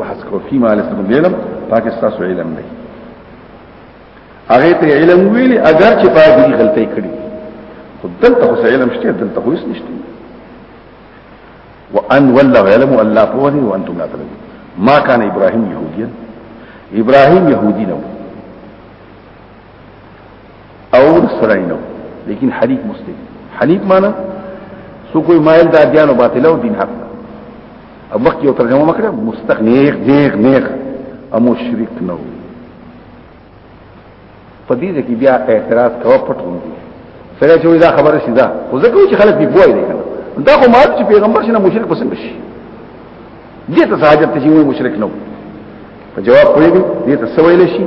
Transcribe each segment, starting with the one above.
بحث کو فيما لسه کوم علم پاکستان سو علم نه هغه ته علم ویلي اگر چې پاګري غلطي کړي خو دلته خو علم شته دلته خو هیڅ نشته وان والله علم الله پوهه وانتم لا تعلمون ما كان ابراهيم يهوديا ابراهيم يهودي نه اور سرائی نو لیکن حریف مسلم حریف مانا سو کوئی مائل دا دیانو باطل او دین حق او مخی او ترجمه مکره مستق نیخ نیخ نیخ او مشرک نو په دې کې بیا اعتراض کوه پټ غوندي سره چې دا خبره شي دا خو ځکه چې خلک دی بوای دی کنه دا خو مات چې پیغمبر شنه مشرک پسند شي دې ته حاجت چې یو مشرک نه جواب پوهیږي دې ته سویل شي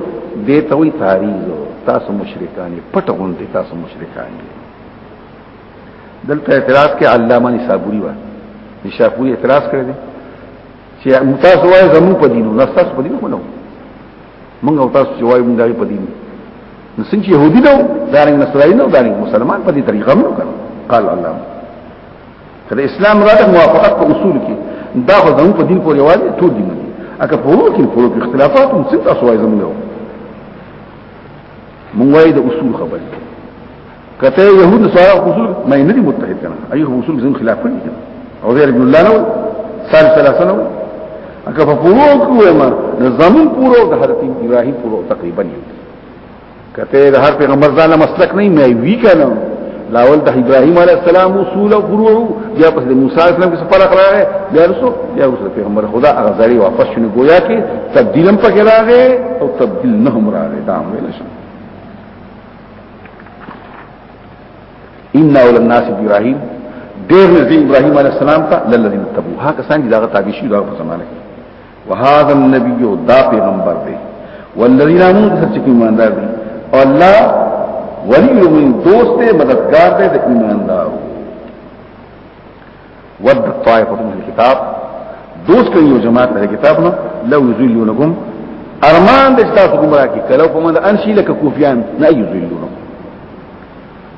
دې ته وی تاریخ تاسو مشرکان پټ غونډې تاسو مشرکان دلته اعتراض کې علامه نصابوري و نشاپوري اعتراض کړی دی چې تاسو وایي زمو په دینو نه تاسو په دینو خو نه موږ او تاسو چې وایو موږ دغه په دینو نو څنګه يهودي نو دارنګ نصراني نو دارنګ مسلمان په دې طریقه موږ کړو قال الله تر اسلام را د موافقت په اصول کې دا خو زموږ په دین پورې واجب ټول دین دي اګه په ورو کې په ورو کې اختلافات هم څه تاسو وایي زموږ مونږ وایي د اصول خبرې کته يهود سره اصول مې نه دي متحد کنه ايوه اصول زم خلاف کړی کنه او غیر ابن الله نو سال ثلاثه نو اګه په ورو کې ما زمون پورو د حضرت ابراهيم پورو تقریبا یو کته د هر پیغمبر ځاله مسلک نه مې وی کنه لاول د ابراهيم عليه السلام اصول او فروع بیا پس د موسی عليه السلام څخه فرق راغی بیا رسو بیا رسو پیغمبر خدا هغه ځړي واپس شنو گویا کې تبديل هم پکې راغی او تبديل نه هم راغی دا هم ویل شي ان اول الناس ابراهيم ډېر نزدې ابراهيم عليه السلام ته للذين تبو هغه څنګه دا تابع شي دا په زمانه کې وهذا النبي دا پیغمبر دی والذین آمنوا سچ کی ایماندار دی او الله ولی من دوست دی مددگار دی د ایماندار ود طائفه من الكتاب دوست کوي یو جماعت د کتاب نو لو یذلونکم ارمان د تاسو ګمرا کی کلو په من انشی لک کوفیان نه یذلونکم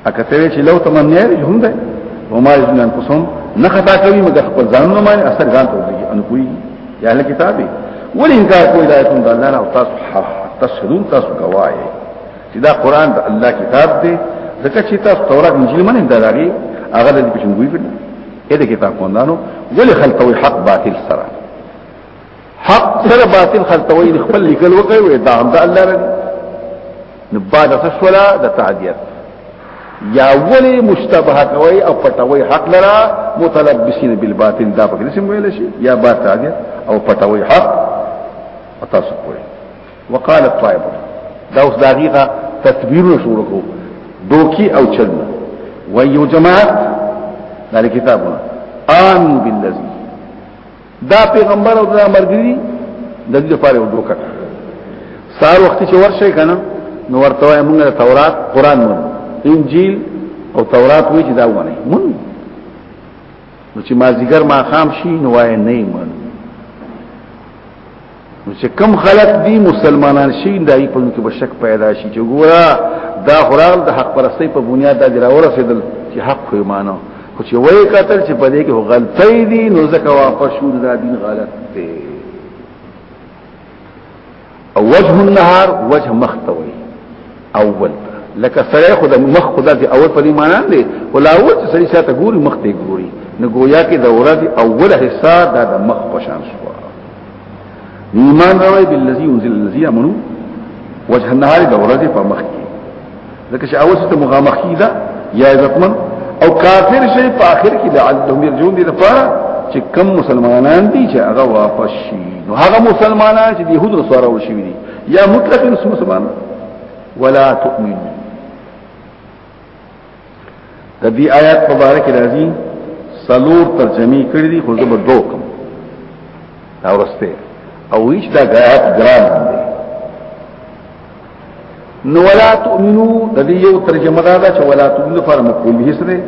اکه ته چې لو تمنې هم ده وما يزن انفسهم نه خطا کوي مګر خپل ځان نه مانی اثر ځان ته وږي ان کوي یا له کتابي ول انکار کوي دا کوم د الله نه او تاسو تشهدون تاسو گواهي چې دا قران د الله کتاب دی ځکه چې تاسو تورات انجیل منه دا راغي هغه د پښنګوي کړي اې د کتاب قوندانو ول خلطوي حق باطل سره حق سره باطل خلطوي خپل لیکل وکړي وې دا هم د الله رب نو بعد فشولا د تعدیت یا ولی مشتبه کوي او پټوي حق لرا متلبسین بالباطل دا په کې سم ویل شي یا با تعدیت او پټوي حق او تاسو کوي وقال الطائب دا اوس دقیقه تدبیر شروع کو دوکي او چل ويو جماعت دا کتابونه آمنوا بالذي دا پیغمبر او دا مرګري د دې لپاره یو دوکه سار وخت چې ورشي کنه نو ورته وای موږ تورات قران مون انجیل او تورات وی چې دا ونه مون نو چې ما زیګر ما خام شي نو وای نه مون نو چې کم خلق دي مسلمانان شي دای په کې بشک پیدا شي چې ګوره دا خورال د حق پرستۍ په بنیاد د جراور رسیدل چې حق خو ایمانو خو چې وای قتل چې په دې کې غلطۍ دي نو ځکه واپس شو دا دین غلط دی او وجه النهار وجه مختوي اول لکه سره خو د مخ خدا دی اول په ایمان دی ولا اول چې سړي ساته ګوري مخ ته ګوري نو گویا کې د ورځ اوله حصہ دا د مخ په شان شو ایمان راوي بالذي انزل الذي امنو وجه النهار د ورځ په مخ کې ځکه چې اول څه مغامخ کیدا یا عزتمن او کافر شي په اخر کې لعلهم يرجون دي لپاره چې کم مسلمانان دي چې هغه واپس شي نو هغه مسلمانان چې يهود او نصارا ورشي دي یا مطلق اسم سبحان ولا تؤمن د دې آیات مبارک راځي سلور ترجمه کړې دي خو زه به دوه کوم دا ورسته او هیڅ دا غایات ګران دی نو ولا تؤمنو د دې یو ترجمه دا ده چې ولا تؤمنو پر مقبول به سره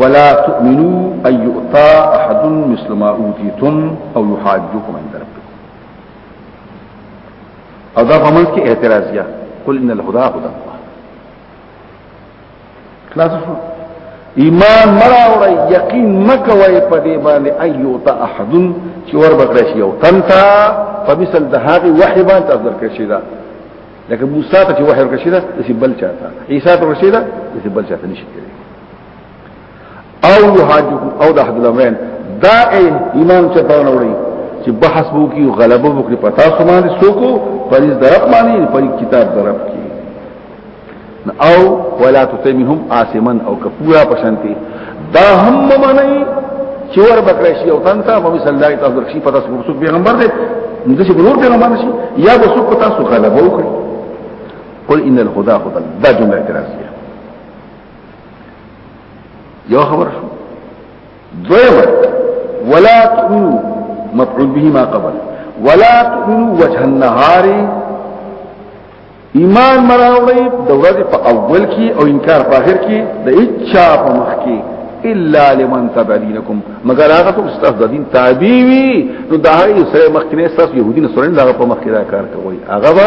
ولا تؤمنو ايؤتا احد مثل ما اوتيتم او يحاجكم عند ربكم او دا په منځ کې اعتراضیه قل ان الهدى هدى الله خلاص شو ایمان مرا اور یقین مکوي په دې باندې ايو تا احد چې ور بکړی شي او تنتا په مثل د هغه وحي باندې تاسو درکړی شي دا لکه موسی ته چې وحي ورکړی شي دا چې بل چاته عيسى ته ورشي دا چې بل چاته نشي کېږي او یحاجکم او د حد لمن دا ایمان چې پرونه وړي چې بحث وو کی غلبه وو کی پتا سمان سوکو پریز درب معنی پری کتاب درب کی او ولا تتمهم عاصمن او کپورا پشانتی دا هم معنی چې ور بکړی شي او تنتا په مثال دای تاسو رخصي پتا سو پیغمبر دې نو چې نور پیغمبر شي یا به سو پتا سو غلبه وکړي قل ان الهدى هدى دا جمله اعتراض یو خبر شو دویم ولا تؤمنو مفعول به ما قبل ولا تؤمنو وجه النهار ایمان مراوړی د ورځې په اول کې او انکار په اخر کې د اچا په مخ کې الا لمن تبع دينكم مگر هغه څوک چې تاسو د دین تابع وي نو دا هغه سره مخکنه تاسو يهودي نه سره دا په مخ کې دا کار کوي هغه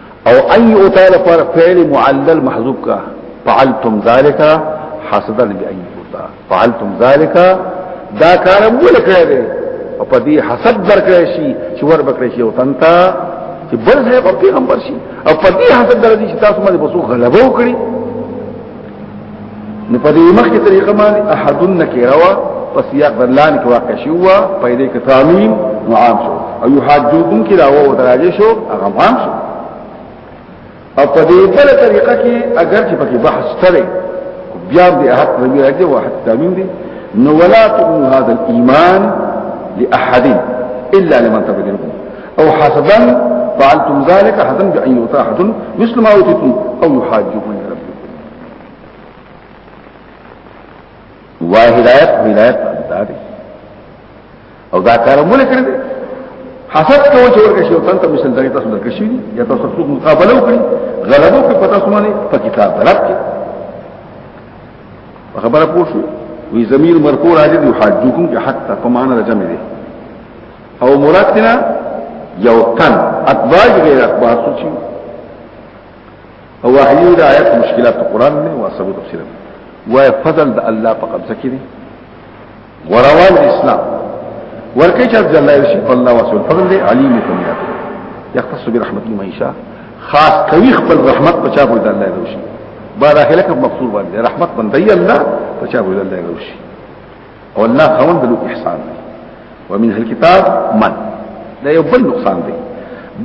او ان یؤتا لپاره فعل معلل محذوب کا فعلتم ذالک حسدا بأن یؤتا فعلتم ذالک دا کار مو لکړه دی او په دې حسد درکړی شي چې ور بکړی شي او تنتا چې بل ځای په پیغمبر شي او په دې حسد درکړی شي تاسو باندې بسو غلبه وکړي نو په دې مخکې طریقه باندې احدن نکروا په سیاق دلان کې واقع شو په دې کې تعمیم نو عام شو او یو حاجوکم کې راو دراجه شو هغه عام شو او په دې بل طریقه کې اگر چې پکې بحث ترې بیا دې احد ربي راځي او احد تعمیم دي نو ولا تؤمن هذا الايمان لاحد الا لمن تبعهم او حسدا فعلتم ذلك حسدا بأن يؤتى أحد مثل ما أوتيتم أو يحاجكم عند ربكم وای هدایت هدایت دا دی او دا کار مونږ کړی دی حسد کوو چې ورکه شي او تنته مثال دغه تاسو درکې شي یا تاسو څوک مقابله وکړي غلبو په پتا سمانه په کتاب رب کې خبره پوښو وی زمير مرکو راځي د حاجوکم کې حتی په معنا راځم دي او مراد نه یو تن اتباج غیر اخبار سوچي او وحیو د آیات مشکلات قرآن نه او سبو تفسیر وای فضل د الله په قبضه کې دي وروان اسلام ورکه چې جل الله شي الله واسو الفضل دی علیم کوم یا یختص برحمته من یشاء خاص کوي خپل رحمت په چا باندې الله دوشي بار اخلک مقصور باندې رحمت باندې الله په چا باندې الله دوشي او الله خوند له احسان دی ومن اهل الكتاب من دا یو بل نقصان دی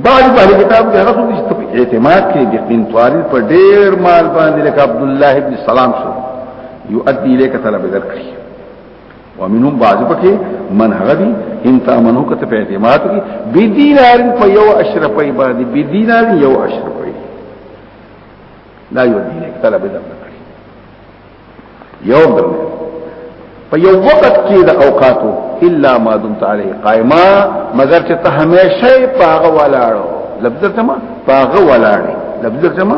بعض اهل کتاب کې هغه څوک چې اعتماد کوي د قنطاري پر ډیر مال باندې لکه عبد الله ابن سلام سو يؤدي اليك طلب درکړي ومنهم بعض پکې من هغه دي ان تامنو کته په اعتماد کې بدینار په یو اشرفي باندې بدینار یو اشرفي لا يؤدي اليك طلب درکړي یو بل په یو وخت کې د اوقاتو الا ما دمت عليه قائما مگر چې ته همیشه پاغه ولاړو لفظ تما پاغه ولاړې لفظ تما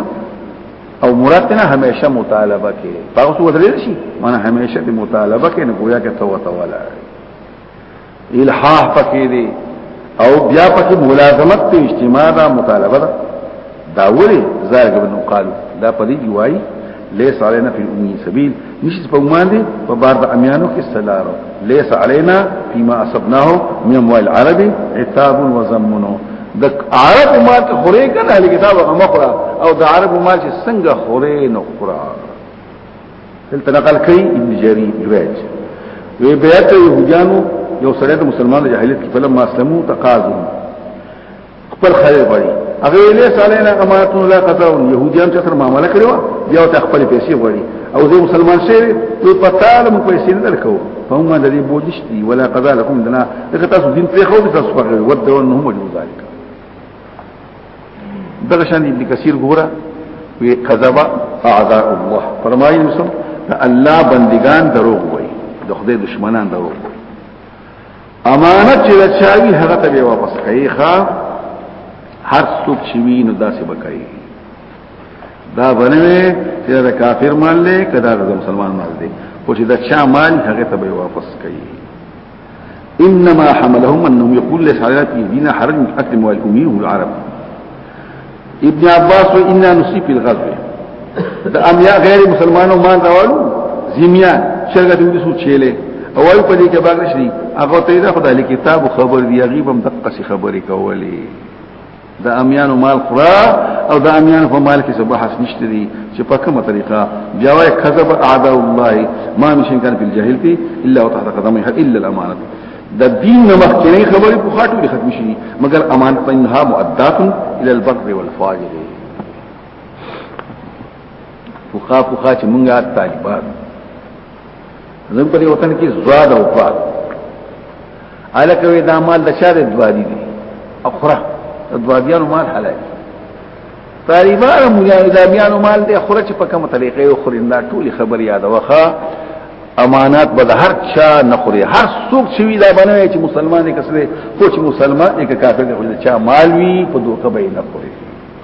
او مراد نه همیشه مطالبه کې پاغه څه ودرې شي معنی همیشه دې مطالبه کې نه گویا کې ته وته ولاړې الحاح پکې دی او بیا پکې ملازمت ته اجتماع دا مطالبه ده دا ولی زارګ بن قالو دا پدې جوای ليس علينا في الامي سبيل نشي په مان دي په بار د اميانو کې سلارو ليس علينا فيما اصبناه من اموال العرب عتاب وذمن د عرب ما ته خوري کنه له کتاب غمخره او د عرب ما چې څنګه خوري نو خورا دلته نقل کوي ابن جرير جويج وی بیعت يهودانو یو سره د مسلمانانو جاهلیت کې فلم اسلمو تقاضو خپل خیر غړي هغه له سالینا امانتو لا قطعو يهوديان چې سره معاملې کړو بیا ته خپل پیسې غړي او زه مسلمان شې نو پتاله مو پیسې نه درکو فهم الذي بوجشتي ولا قضا لكم دنا تاسو دین په خو تاسو په ور ودو انهم وجو ذلك دغه شان ابن کثیر ګوره وی کذب اعداء الله فرمایي مسلم الله بندگان دروغ وای د خدای دشمنان دروغ وای امانت چې چاوي هغه ته به واپس کوي ښا هر څوک چې وی نو داسې بکای دا بنوي چې دا کافر مال له کدا د مسلمان مال دی او چې دا چا مال هغه ته به واپس کوي انما حملهم انهم يقول ليس علينا في ديننا حرج من اكل اموال امهم العرب ابن عباس و انا نصيب في الغزو د امیا غیر مسلمانو مان راوالو زمیان شرکت دې سو چيله او وای په دې کې باغ نشري هغه ته دا خدای له کتاب خبر دی غیبم دقه خبرې کولې د امیانو مال خورا او د امیانو په مال کې څه بحث نشته دي چې په کومه طریقه بیا وایي کذب اعداء الله ما مشن کان په جاهل کې الا وتحت قدمه الا الامانه د دین نمخ کې نه خبرې په خاطر کې ختم شي مګر امانت په انها مؤدات الى البر والفاجر فقا فقا چې مونږه طالبان زم په دې وطن کې زواد او فاد الکه وی دا مال د شاده دوادی دي اخره دوادیانو مال حلال طالبان مجاهدانو مال دې اخره چې په کومه طریقې او خوریندا ټولي خبر یاد وخه امانات به هر چا نخوري هر څوک چې وی دا بنوي چې مسلمان یې کسره کو چې مسلمان یې کافر دی خو چا مال وی په دوکه به نه خوري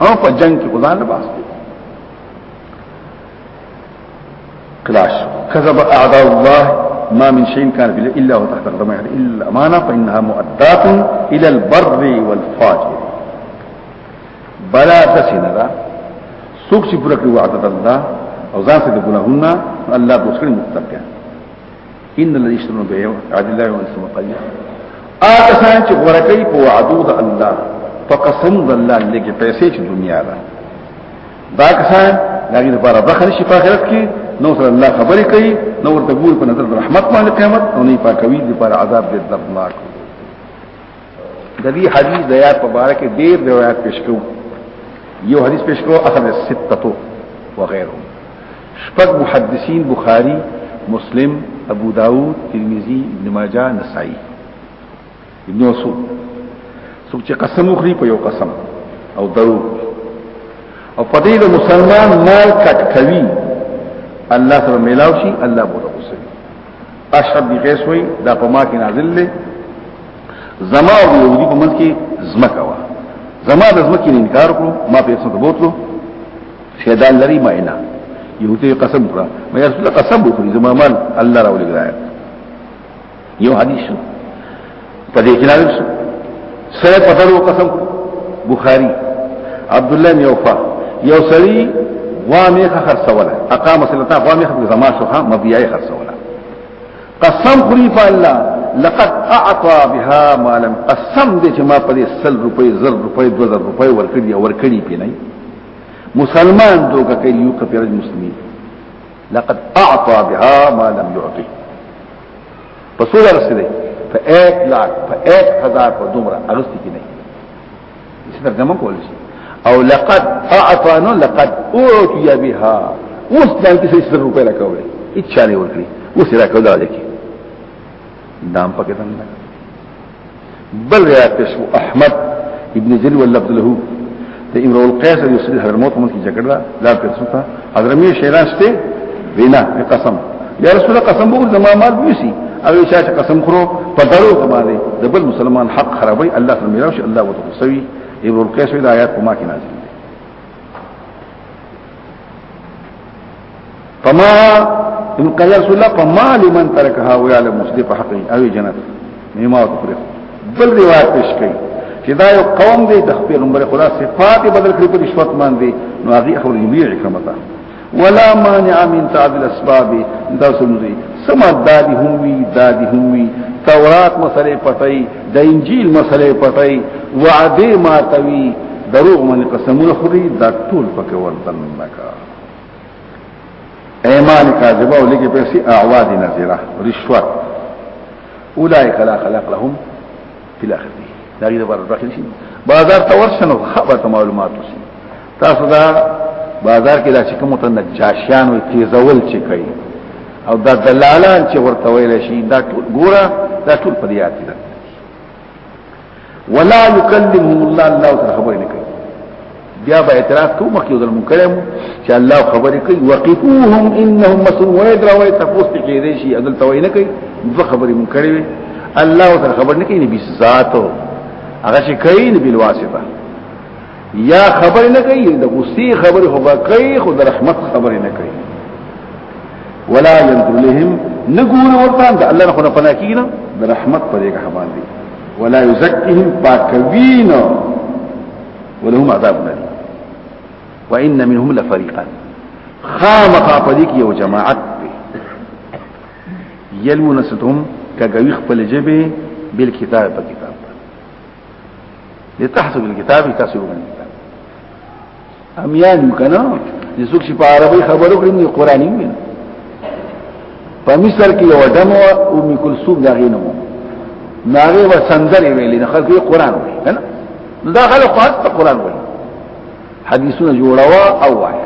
او په جنگ کې ګزار نه باسي کلاش كذب اعداء الله ما من شيء كان في الا هو تحت قدم احد الا الامانه فانها مؤدات الى البر والفاجر بلا تسنرا سوق چې پوره کړو وعده الله او ځان څخه ګناهونه الله دوسري متقین ان الذي يشترون بيع عدل الله وانسم قليلا آتا سان چې ورکې په وعدو د الله په قسم د الله لګي پیسې چې دنیا ده دا کسان داګه لپاره به خرشي په آخرت کې نو سره الله خبرې کوي نو ورته ګور په نظر رحمت باندې قیامت او نه پاکوي د لپاره عذاب دې دردناک د دې حدیث د یاد مبارک ډېر روایت پیش کوو یو حدیث پیش کوو اصل سته و غیره شپږ محدثین بخاری مسلم ابو داود ترمذی ابن ماجه نسائی نو سو څوک چې قسم وخوري په یو قسم او درو او په دې د مسلمان مال کټ کوي الله سره ملاو شي الله بوله وسوي اشهد بي قیس وي دا په ما کې نازل دی زما او يهودي په منځ کې زمکه وا زما د زمکې نه انکار کړو ما په څه بوتلو فیدا لري ما نه يهودي قسم کړه مې رسول قسم وکړي زما مال الله راولې ګرایت یو حدیث په دې کې راغلی سره په درو قسم بخاری عبد الله بن یوفا یو سری غوامه خرڅوله اقام سلطه غوامه خپل زما شوخه مبيعي خرڅوله قسم خوري په الله لقد اعطى بها مالا قسم دې چې ما په دې 100 روپۍ 1000 روپۍ 2000 روپۍ ورکړي ورکړي پې نه مسلمان دوګه کوي یو کفر مسلمان لقد اعطى بها ما لم يعطي په څو درس دی په 1 لاک په 1000 په دومره اغست کې نه څه ترجمه کول شي او لقد اعطانا لقد اعطي بها اوس دا کې څه سر روپې راکوي هیڅ چالي ورکړي اوس راکوي دا لکه دام پکې څنګه بل روایت پیش کو احمد ابن جل ولا عبد له ته امرؤ القيس او يسري حرموت من کی جګړه لا پر سوتا حضرمي شیران شته وینا قسم یا رسول الله قسم وګور زما مال وسی او چا چې قسم خورو په درو باندې د بل مسلمان حق خرابوي الله سره میراو شي الله وتعالى سوي امرؤ القيس د آیات په ما کې نازل فما ان قال رسول الله فما لمن تركها ويعلم مسلم په حقه او جنت نیمه او تفریق بل روایت پیش کړي چې دا یو قوم دی د پیغمبر خدا صفات بدل کړی په رشوت باندې نو هغه خو جميع حکمت ولا مانع من تعب الاسباب دا سمري سما دادی هم وی دادی هم وی تورات مسئله پټای د انجیل مسئله پټای وعده ماتوي دروغ باندې قسمونه خوري دا ټول پکې ورته نه کا ایمان کاذبه او لګي پیسې اعواد نذره رشوت اولئک لا خلق لهم فی الاخره دا غیر بار داخل شي بازار ته ورشنو خبره معلومات وسی تاسو دا بازار کې دا چې کوم ته نجاشیان وي تیزول چې کوي او دا دلالان چې ورته ویل شي دا ټول ګوره دا ټول په دې آتی ده ولا يكلمهم الله الله تعالی خبر نه کوي بیا به اعتراف کوم مخکې ودل منکرم چې الله خبر کوي وقفوهم انهم مسؤول ويدرا وي تفوس کې دي شي عدل توي نه کوي دوه خبرې منکرې وي الله تعالی خبر نه کوي نبي ذات هغه شي کوي نبي الواسطه یا خبر نه کوي د غصې خبر خو کوي خو د رحمت خبر نه کوي ولا ينظر لهم نګور ورته د الله نه خونه پنا کیږي د رحمت په دې خبر دي ولا يزكيهم پاکوین ولهم عذاب نار وان منهم لفريقا خامخ په دې کې یو جماعت دی یلمون ستهم کګوي خپل جبه بل کتاب په کتاب لتحت بالكتاب تاسو وګڼئ امیان کنه چې څوک چې په عربي خبرو کړي نه قرآني وي په مصر کې یو دم او ام کلثوم دا غینو ناغه و سندرې ویلې نه خلک قرآن وي کنه دا خلک خاص ته قرآن وي حدیثونه جوړوا او وایي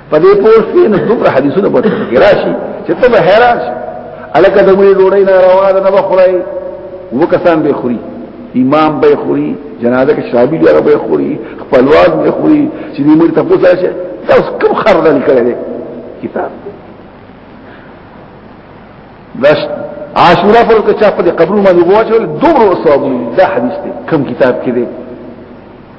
په دې پوسټ کې نو دومره حدیثونه به راشي چې ته به حیران شې الکه د مړي ډوړې نه روانه نه بخورای وکسان به خوري امام به خوري جنازه کې شرابي لري به خوري خپلواز به خوري چې دې مړي ته پوسټ راشي تاسو کوم خردل کړی دی کتاب داش عاشورا پر کچا په قبر باندې وواچول دومره ثواب دا حدیث دی کم کتاب کې دی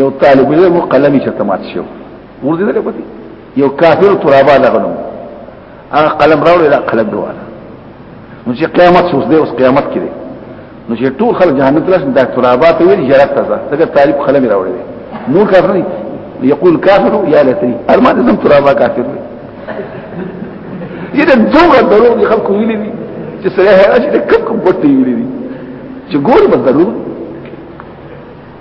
یو طالب یې مو قلمي چې تمات شو ورته دې پتی یو کافر ترابا لغنو هغه قلم راوړل دا قلم دواله نو چې قیامت شوس دی اوس قیامت کې دی نو چې ټول خلک جهنم ته راشي دا ترابا ته ویل جرات ته ځکه طالب قلم راوړل نور کافر نه یقول کافر یا لتری ارمان زم ترابا کافر دی دې دوه درو دي خلکو ویلي دي چې سره هغه چې کوم کوم پټي ویلي دي چې ګور به ضرور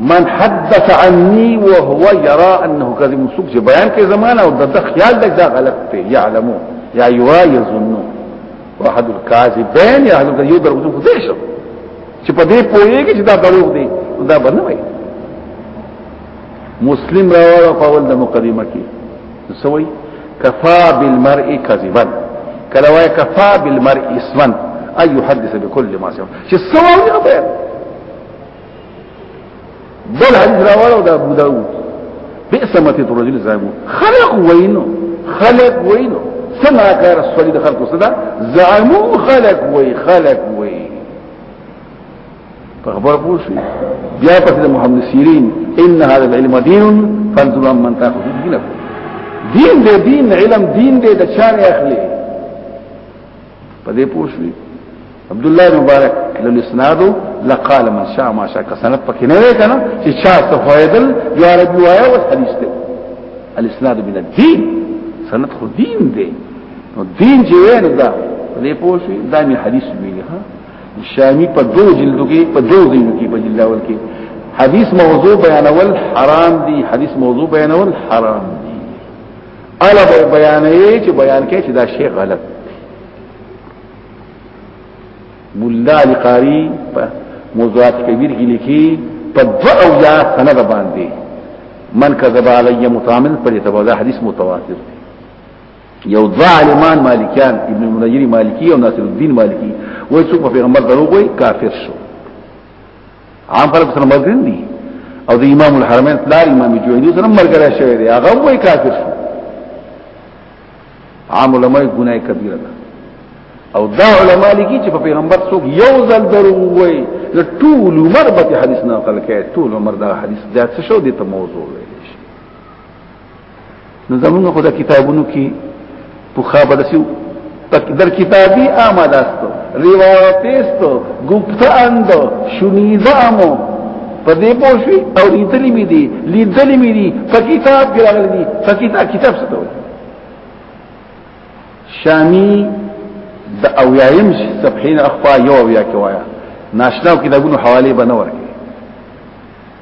من حدث عني وهو يرى انه كذب سوق چې بیان کې زمانہ او د خیال د دا غلط ته يعلمو یا يرى يظنو واحد الكاذبين يا اهل یو درو څه دې شو چې په دې پوهیږي چې دا دروغ دی دا بنه وای مسلم راوړ په ول د مقدمه کې سوي كفى بالمرء كذبا کله وای کفا بالمرء اسمن اي يحدث بكل ما سمع چې سوال نه بل حدیث راوړو دا ابو داود بئسمت الرجل زعمو خلق وینو خلق وینو سمع کار الصلی د خلق صدا زعمو خلق وی خلق وی په خبر پوښي بیا پس د محمد سیرین ان هذا العلم دین فانظروا من تاخذ دینه دین دې دین علم دین دې د چا نه اخلي په دې پوښي عبد الله مبارک للاسناد لقال من شاء ما شاء سند پکې نه وی کنه چې چا څه فائدل یو عربي وایا او حدیث دی الاسناد من الدين سند خو دین دی نو دین چې وین دا دې پوښي دا می حدیث ویلی ها شامی په دو جلدو کې په دو ځینو کې په جلد اول کې حدیث موضوع بیانول حرام دی حدیث موضوع بیانول حرام دی الا بیانې چې بیان کې چې دا شی غلط مولا علی قاری په موضوعات کبیر کې لیکي په دو او یا سند باندې من کذب علی متامن پر تبدا حدیث متواتر یو دو عالمان مالکیان ابن منجری مالکی او ناصر الدین مالکی وای څوک په پیغمبر درو وای کافر شو عام خلک سره مرګ دي او د امام الحرمین پلار امام جوینی سره مرګ راشه دی هغه وای کافر شو عام علماء ګناه کبیره ده او دا علماء لګي چې په پیغمبر څوک یو ځل درو وای نو ټول عمر به حدیث نه نقل کوي ټول عمر دا حدیث دا څه شو دي ته موضوع وي نو زمونږ خو دا کتابونو کې پوخا بدسیو در کتابی آمد است روایت است گفته اند شنیده امو په دې پوښي او لیدلې مې دي لیدلې مې دي په کتاب کې راغلي دي په کتاب کتاب څه ته شامی د او یایم صفحین اخفا یو بیا کې وایا ناشناو کتابونو حواله بنور کې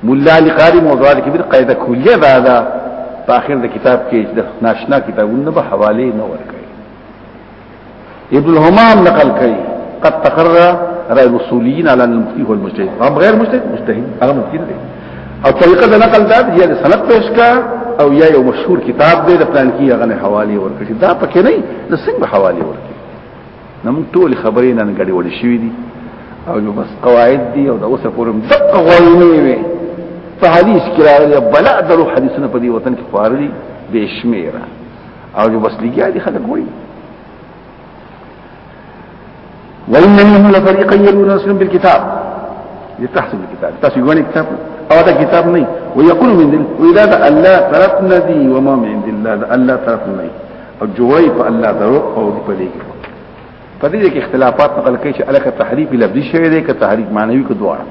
مولا علی قاری موضوعات کې بیر قاعده کلیه دا ده په اخر د کتاب کې د ناشنا کتابونو به حواله نه ورکړي ابن همام نقل کوي قد تقرر رأي الاصوليين على ان المفتي هو المجتهد هم غير مجتهد مجتهد هغه مفتي دی او طریقه د نقل دا یا د سند پیش کا او یا یو مشهور کتاب دی د پلان کې هغه حواله ورکړي دا پکې نه د څنګه حواله ورکړي نو موږ ټول خبرې نن غړي وړي شوې دي او یو بس قواعد دي او د اوسه پورم دقه غوړنی وي په حدیث کې راغلي بلا درو حدیثونه په دې وطن کې خوارلي بشمیره او جو بس لګیا دي خلک وایي وإن منهم لفريقا يلون رسلهم بالكتاب يتحسب الكتاب تاسو یو کتاب او دا کتاب نه ويقول من دل واذا ده الله تركنا دي وما من عند الله ده الله تركنا دي او جوړي په الله درو او دي په دې کې په دې کې اختلافات نقل کوي چې الکه تحریف لفظي شوی دی که تحریف معنوي کو دواړه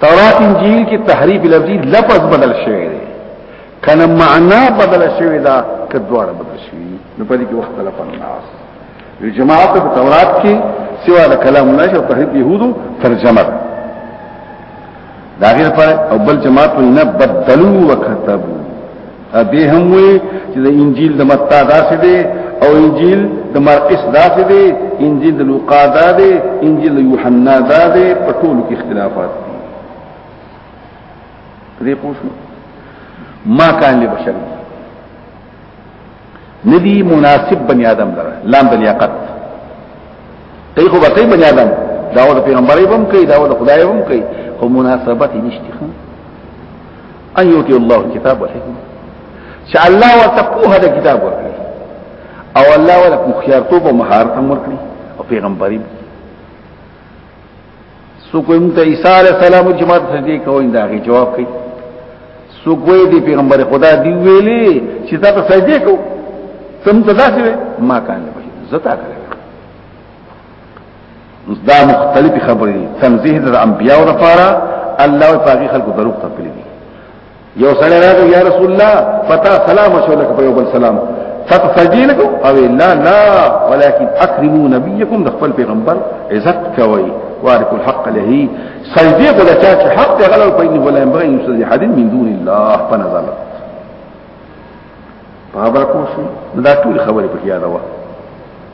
تورات انجیل کې تحریف لفظي لفظ بدل شوی دی کنه معنا بدل شوی دا که دواړه بدل شوی نو په دې کې وخت تلف الناس یو جماعت په تورات کې سوا د کلام الله او تحریف يهودو ترجمه ده دا غیر پر او بل جماعت نه بدلو وکتبو ابي هم وي چې د انجیل د متا داسې دي او انجیل د مرقس داسې دي انجیل د لوقا دا دي انجیل د یوحنا دا دي په ټولو کې اختلافات دي دې پوښو ما کان له بشر ندی مناسب بنی آدم لره لام بلیاقت ای خو بته بنی آدم داو د پیغمبري بم کوي داو د خدای بم کوي خو مناسبت نشته خو ان یوتی الله الكتاب والحکمه چې الله ورته په هدا کتاب ورکړي او الله ورته مخیارتوب او مهارت هم ورکړي او پیغمبري سو کوی مونږ ته عیسی علی السلام چې ما ته دې کوی دا غي جواب کوي سو کوی دې پیغمبر خدا دی ویلي چې تا ته سجده کو تم ته داسې ما کان به زتا کړې دا مختلف خبرې تنزیه د انبیاء لپاره الله او پاګی خلکو دروغ ته پلي یو سړی راغی یا رسول الله فتا سلام شو لك په یو بل سلام فتفجی لك او لا لا ولكن اكرموا نبيكم د خپل پیغمبر عزت کوي وارث الحق له سجدي قد چاچ حق ته غلو په انه ولا ينبغي ان يسجد حد من دون الله فنزل په برکو شو دا ټول خبرې په یاد وه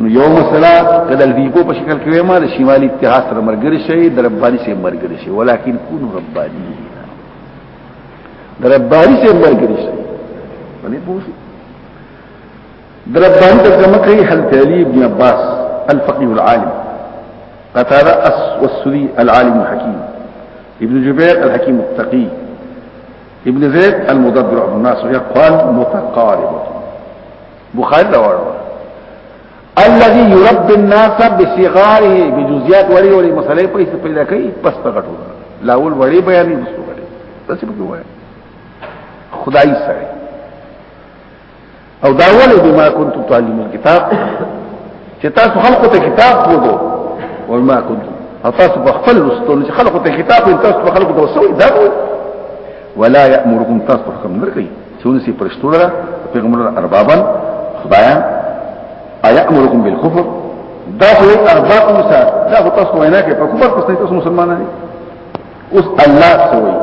نو یو مسله کله الویګو په شکل کې ما د شمالي اتحاد سره مرګري شي د رباني سره مرګري شي ولیکن کونو رباني د رباني سره مرګري شي باندې پوښي د رباني ترجمه کوي حل تعلی ابن عباس الفقيه العالم قتاده والسري العالم الحكيم ابن جبير الحكيم التقي ابن زید المدبر ابن الناس يقال متقارب بخاری رواه الذي يربي الناس بصغاره بجزئيات وړي وړي مسلې په څه پیدا کوي پس په غټو لاول وړي بیانې مستو غړي تاسو به وایي خدای سره او دا ولې بما كنتم تعلمون کتاب چې تاسو خلقو ته کتاب وګو وما كنتم تاسو په خپل لستون چې خلقو ته کتاب وي تاسو په خلقو ته وسوي دا ولا يأمركم تاسو حکم نه کوي چې ونسي پرشتو لره پیغمبر اربابا خدایان ايأمركم بالكفر دا خو ارباب موسی دا خو تاسو وینا کوي په کفر پسې تاسو مسلمانان دي اوس الله سوي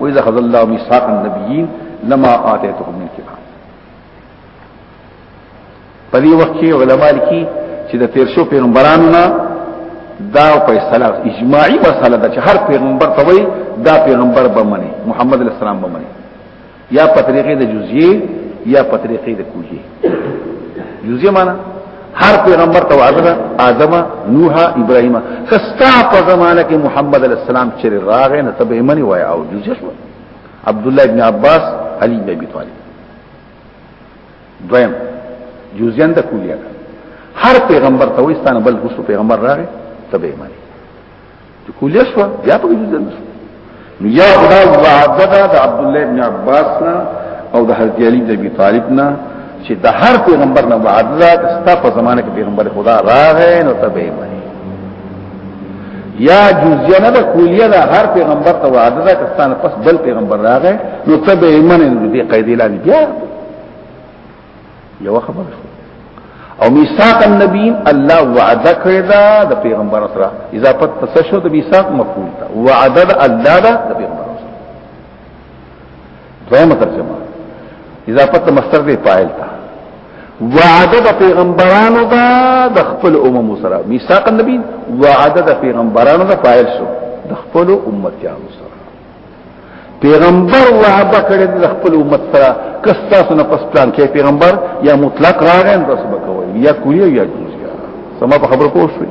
وإذا خذ الله ميثاق النبيين لما آتيتهم من كتاب په دې وخت کې علما لیکي چې د تیر شو پیغمبرانو نه دا په اصطلاح اجماعي مسله ده چې هر پیغمبر ته وي دا پیغمبر به مني محمد علی السلام به مني یا په طریقې د جزئیه یا په طریقې د کوجه جزئیه معنی هر پیغمبر ته وعده آدم نوح ابراهیم خستا په زمانه کې محمد علی السلام چې راغې نه تبې منی وای او جزئیه شو عبد الله ابن عباس علي بن ابي طالب دویم جوزیان د کولیا هر پیغمبر ته وستانه بل ګوسو پیغمبر راغی تبه مانی چې کولیا شو بیا په جوزیان شو نو یا خدا وعده د عبد الله ابن عباس نه او د حضرت علي بن ابي طالب نه چې د هر پیغمبر نه بعد دا ستا په زمانه کې پیغمبر خدا راغی نو ته به مانی یا جزیه نه ده کلیه ده هر پیغمبر ته وعده ده چې ستانه پس بل پیغمبر راغی نو ته به ایمان نه دې قاعده لاندې بیا یو خبر شو او میثاق النبی الله وعده کړی دا د پیغمبر سره اضافت پس شو د میثاق مقبول تا وعده الله دا د پیغمبر دویمه ترجمه اضافت مصدر دی فاعل تا وعده د پیغمبرانو دا د خپل امم سره میثاق النبی وعده د پیغمبرانو دا فاعل شو د خپل امتیانو سره پیغمبر وعده کړی د خپل امت سره کستا سن پس پلان کې پیغمبر یا مطلق راغی بس بکوي یا کلیه یا جزئیه سما په خبر پوه شوي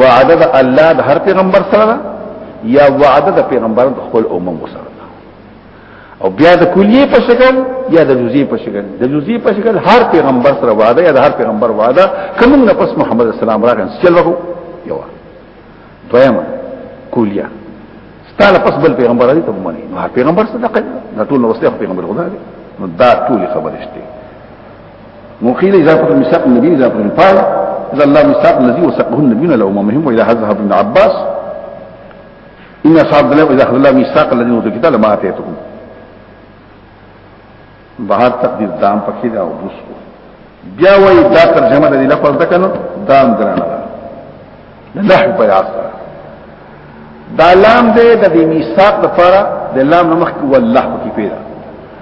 وعده د الله د هر پیغمبر سره یا وعده د پیغمبرانو د خپل امم سره او بیا د کلیه په شکل یا د جزئی په شکل د جزئی په شکل هر پیغمبر سره وعده یا د هر پیغمبر وعده کوم نه پس محمد اسلام راغی چل وکړو یو دویم کلیه ستاله پس بل پیغمبر راځي ته مونږ نه پیغمبر سره دقل نه ټول وسله پیغمبر خدا دی نو دا ټول خبره شته نو قیل اذا قد مساق النبي اذا قد قال اذا الله مساق الذي وسقه النبي لو مهم واذا هذا ابن عباس ان صاحب دلم اذا خذ الله ميثاق الذين اوتوا الكتاب ما اتيتكم بهر تقدیر دام پکې دا وبوس بیا وای دا ترجمه د لفظ دکنو دام درانه ده لحو بیاض دا لام دې د میثاق لپاره د لام نمخ والله پکې پیدا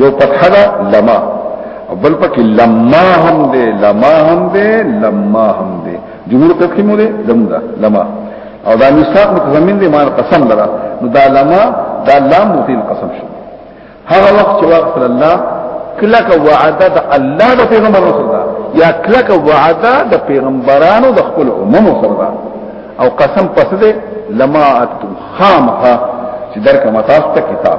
یو فتحه ده لما او بل پکې لما هم ده لما هم ده لما هم ده جمهور تفخیم ده لمدا لما او دا نساق متضمن دي معنی قسم لرا نو دا لما دا لام فی القسم شو هغه وخت چې واقف الله کلک وعده د الله د پیغمبر رسول دا یا کلک وعده د پیغمبرانو د خپل امم سره دا او قسم پس ده لما اتم خامها چې درکه متاسته کتاب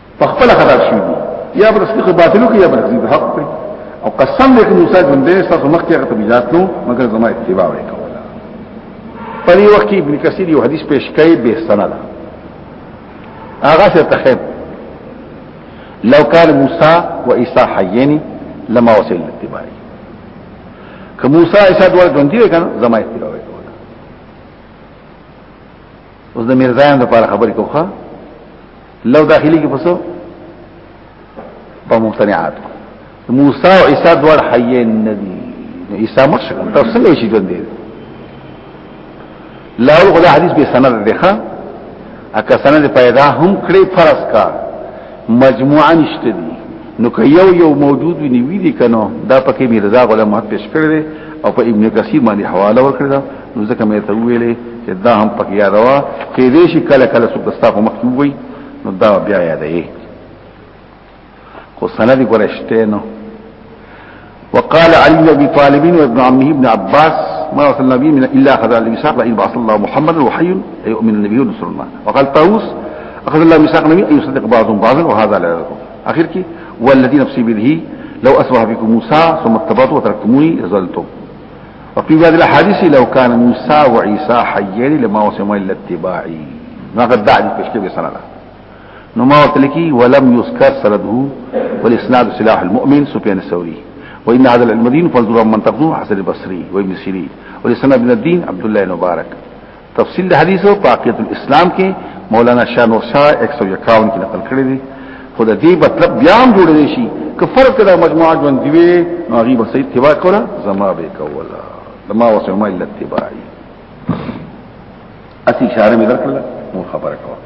په خپل خطا شي یا پر څه کې باطلو کې یا پر څه حق په او قسم دې کې موسی ژوندې تاسو مخ کې هغه ته بجات نو مګر زما اتباع وکولا په دې وخت کې ابن کثیر یو حدیث پیش کړي به سند هغه څه تخیب لو كان موسى وعيسى حيين لما وصل الاتباع که موسی عیسی دوه ژوندې وکړ زما اتباع وکولا اوس د مرزایم لپاره خبرې کوخه لو داخلي کې پسو په ممتنعات موسی او عیسی دوړ حیین ندی عیسی مرشد تاسو څنګه شي ژوند دي لا غدا حدیث به سند دی ښا اکه سند پیدا هم کړی فرض کا مجموعه نشته دي نو که یو یو موجود وي نیوی دي کنو دا پکې مرزا غلام محمد پیش کړی او په ابن کثیر باندې حواله ورکړی نو ځکه مې ته ویلې چې دا هم پکې یادوا کې دې شي کله کله څوک ستا په مخ وي نو دا بیا یادې خو سند ګورشته نو وقال علي بن ابي طالب وابن عمه ابن عباس ما وصل النبي من الا اخذ الميثاق لئن بعث الله محمدا وحي يؤمن النبي ونصر الله وقال طاووس اخذ الله ميثاق النبي ان يصدق بعضهم بعضا وهذا لا يرضى اخر كي والذي نفسي بيده لو اسوى بكم موسى ثم اتبعتوا وتركتموني زلتم وفي بعض الحديث لو كان موسى وعيسى حيين لما وسم الا اتباعي نقد دعني بشكل بسند نما وتلكي ولم يذكر سنده والاسناد سلاح المؤمن سفيان الثوري وان هذا العلم فانظر من تقدم حسن البصري وابن سيرين والاسناد بن الدين عبد الله المبارك تفصیل د حدیثو په عقیدت الاسلام کې مولانا شاه نور شاه 151 کې نقل کړی دی خو د دې مطلب بیا هم جوړ دی شي که فرض کړه مجموعه ژوند دی نو هغه به صحیح اتباع کوله زما به کوله لما وصل ما الا اتباعي اسی اشاره مې درکړه مو خبره کوله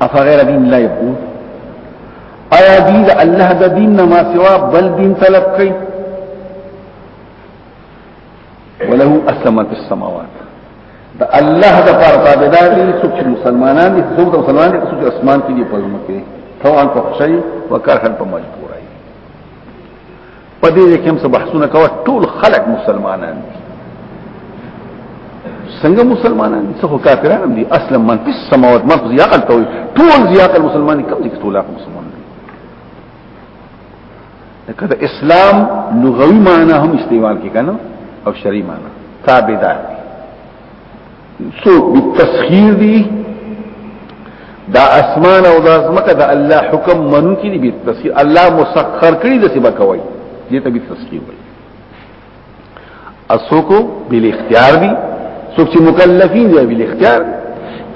افغیر دین لا یبون ایا دی دا الله دا دین نما سوا بل دین طلب کئی وله اسلمت السماوات دا الله دا پار تابدار دی سوچ مسلمانان دی سوچ دا مسلمان دی سوچ اسمان کی دی پلمکی توان پخشی وکرحن پا مجبور په دې کې هم څه بحثونه کوي ټول خلک مسلمانان دي څنګه مسلمانان دي څه کافران هم دي اصلا من په سماوات من په یاقل توي ټول یاقل مسلمانان کوم دي ټول یاقل مسلمانان دي لکه د اسلام لغوي معنی هم استعمال کې کنه او شرعي معنی تابعدار دي څوک به تسخير دي دا اسمان او دا زمکه دا الله حکم منون کې دي به تسخير الله مسخر کړی د سبا کوي دې ته به تسخير وي اسوکو بل اختیار دي څوک چې مکلفین دي بل اختیار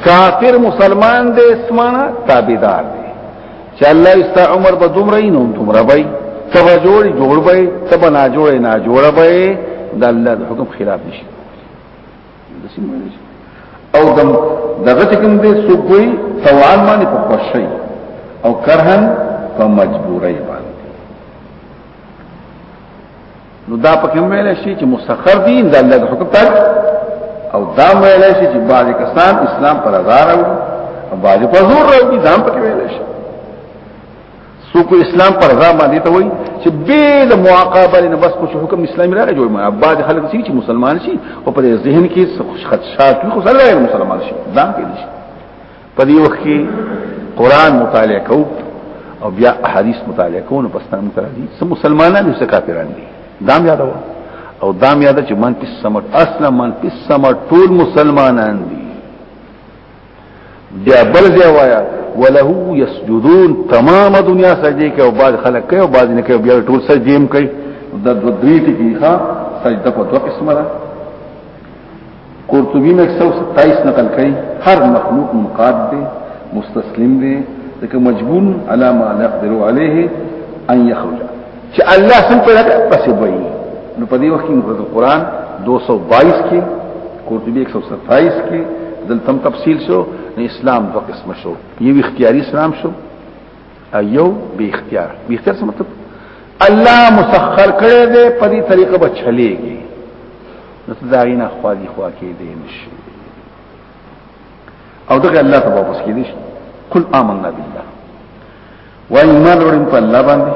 کافر مسلمان دې اسمانه تابعدار دي چې الله است عمر په دومره نه دومره وي تبا جوړ جوړ وي تبا نه جوړ نه جوړ وي د الله د حکم خلاف نشي او دم دغه چې کوم دې سوګوي توان باندې په خوشي او کرهن په مجبورۍ باندې نو دا پکې ویل شي چې مسخر دي د الله د حکم تر او دا ویل شي چې بعض کسان اسلام پر ازار او بعض پر زور راوي ځان پکې ویل شي سوکو اسلام پر ځا باندې ته وای چې بیل معاقبه نه بس کوم حکم اسلامي راغی جوړ ما بعد خلک سي چې مسلمان شي او په ذهن کې خوش خدشات خو سره غیر مسلمان شي ځان کې شي په دې وخت کې قران مطالعه کو او بیا احادیث مطالعه کو نو پس تام تر دي سم مسلمانانو څخه کافران دي دام یاد و او دام یاد چې من پس سمټ اصلا من پس سمټ ټول مسلمانان دي بیا بل ځای وایا وله یسجدون تمام دنیا سجدی کوي او بعض خلک کوي او بعض نه کوي بیا ټول سجدی هم کوي د دوی ټی کې ښا سجده په دوه قسمه ده قرطبی میں 127 نقل کړي هر مخلوق منقاد دی مستسلم دی ځکه مجبور علی ما لا يقدر عليه ان يخرج چې الله سم پیدا پسې وایي نو په دې وخت کې د قران 222 کې قرطبي 127 کې دلته تفصیل شو نو اسلام دوه قسم شو یو اختیاري اسلام شو او یو به اختیار به اختیار څه مطلب الله مسخر کړی دی په دې طریقه به چلےږي نو تدارین اخوا دی خوا کې دی نشي او دغه الله ته واپس کېدی قل آمنا بالله و ایمان ورن په الله باندې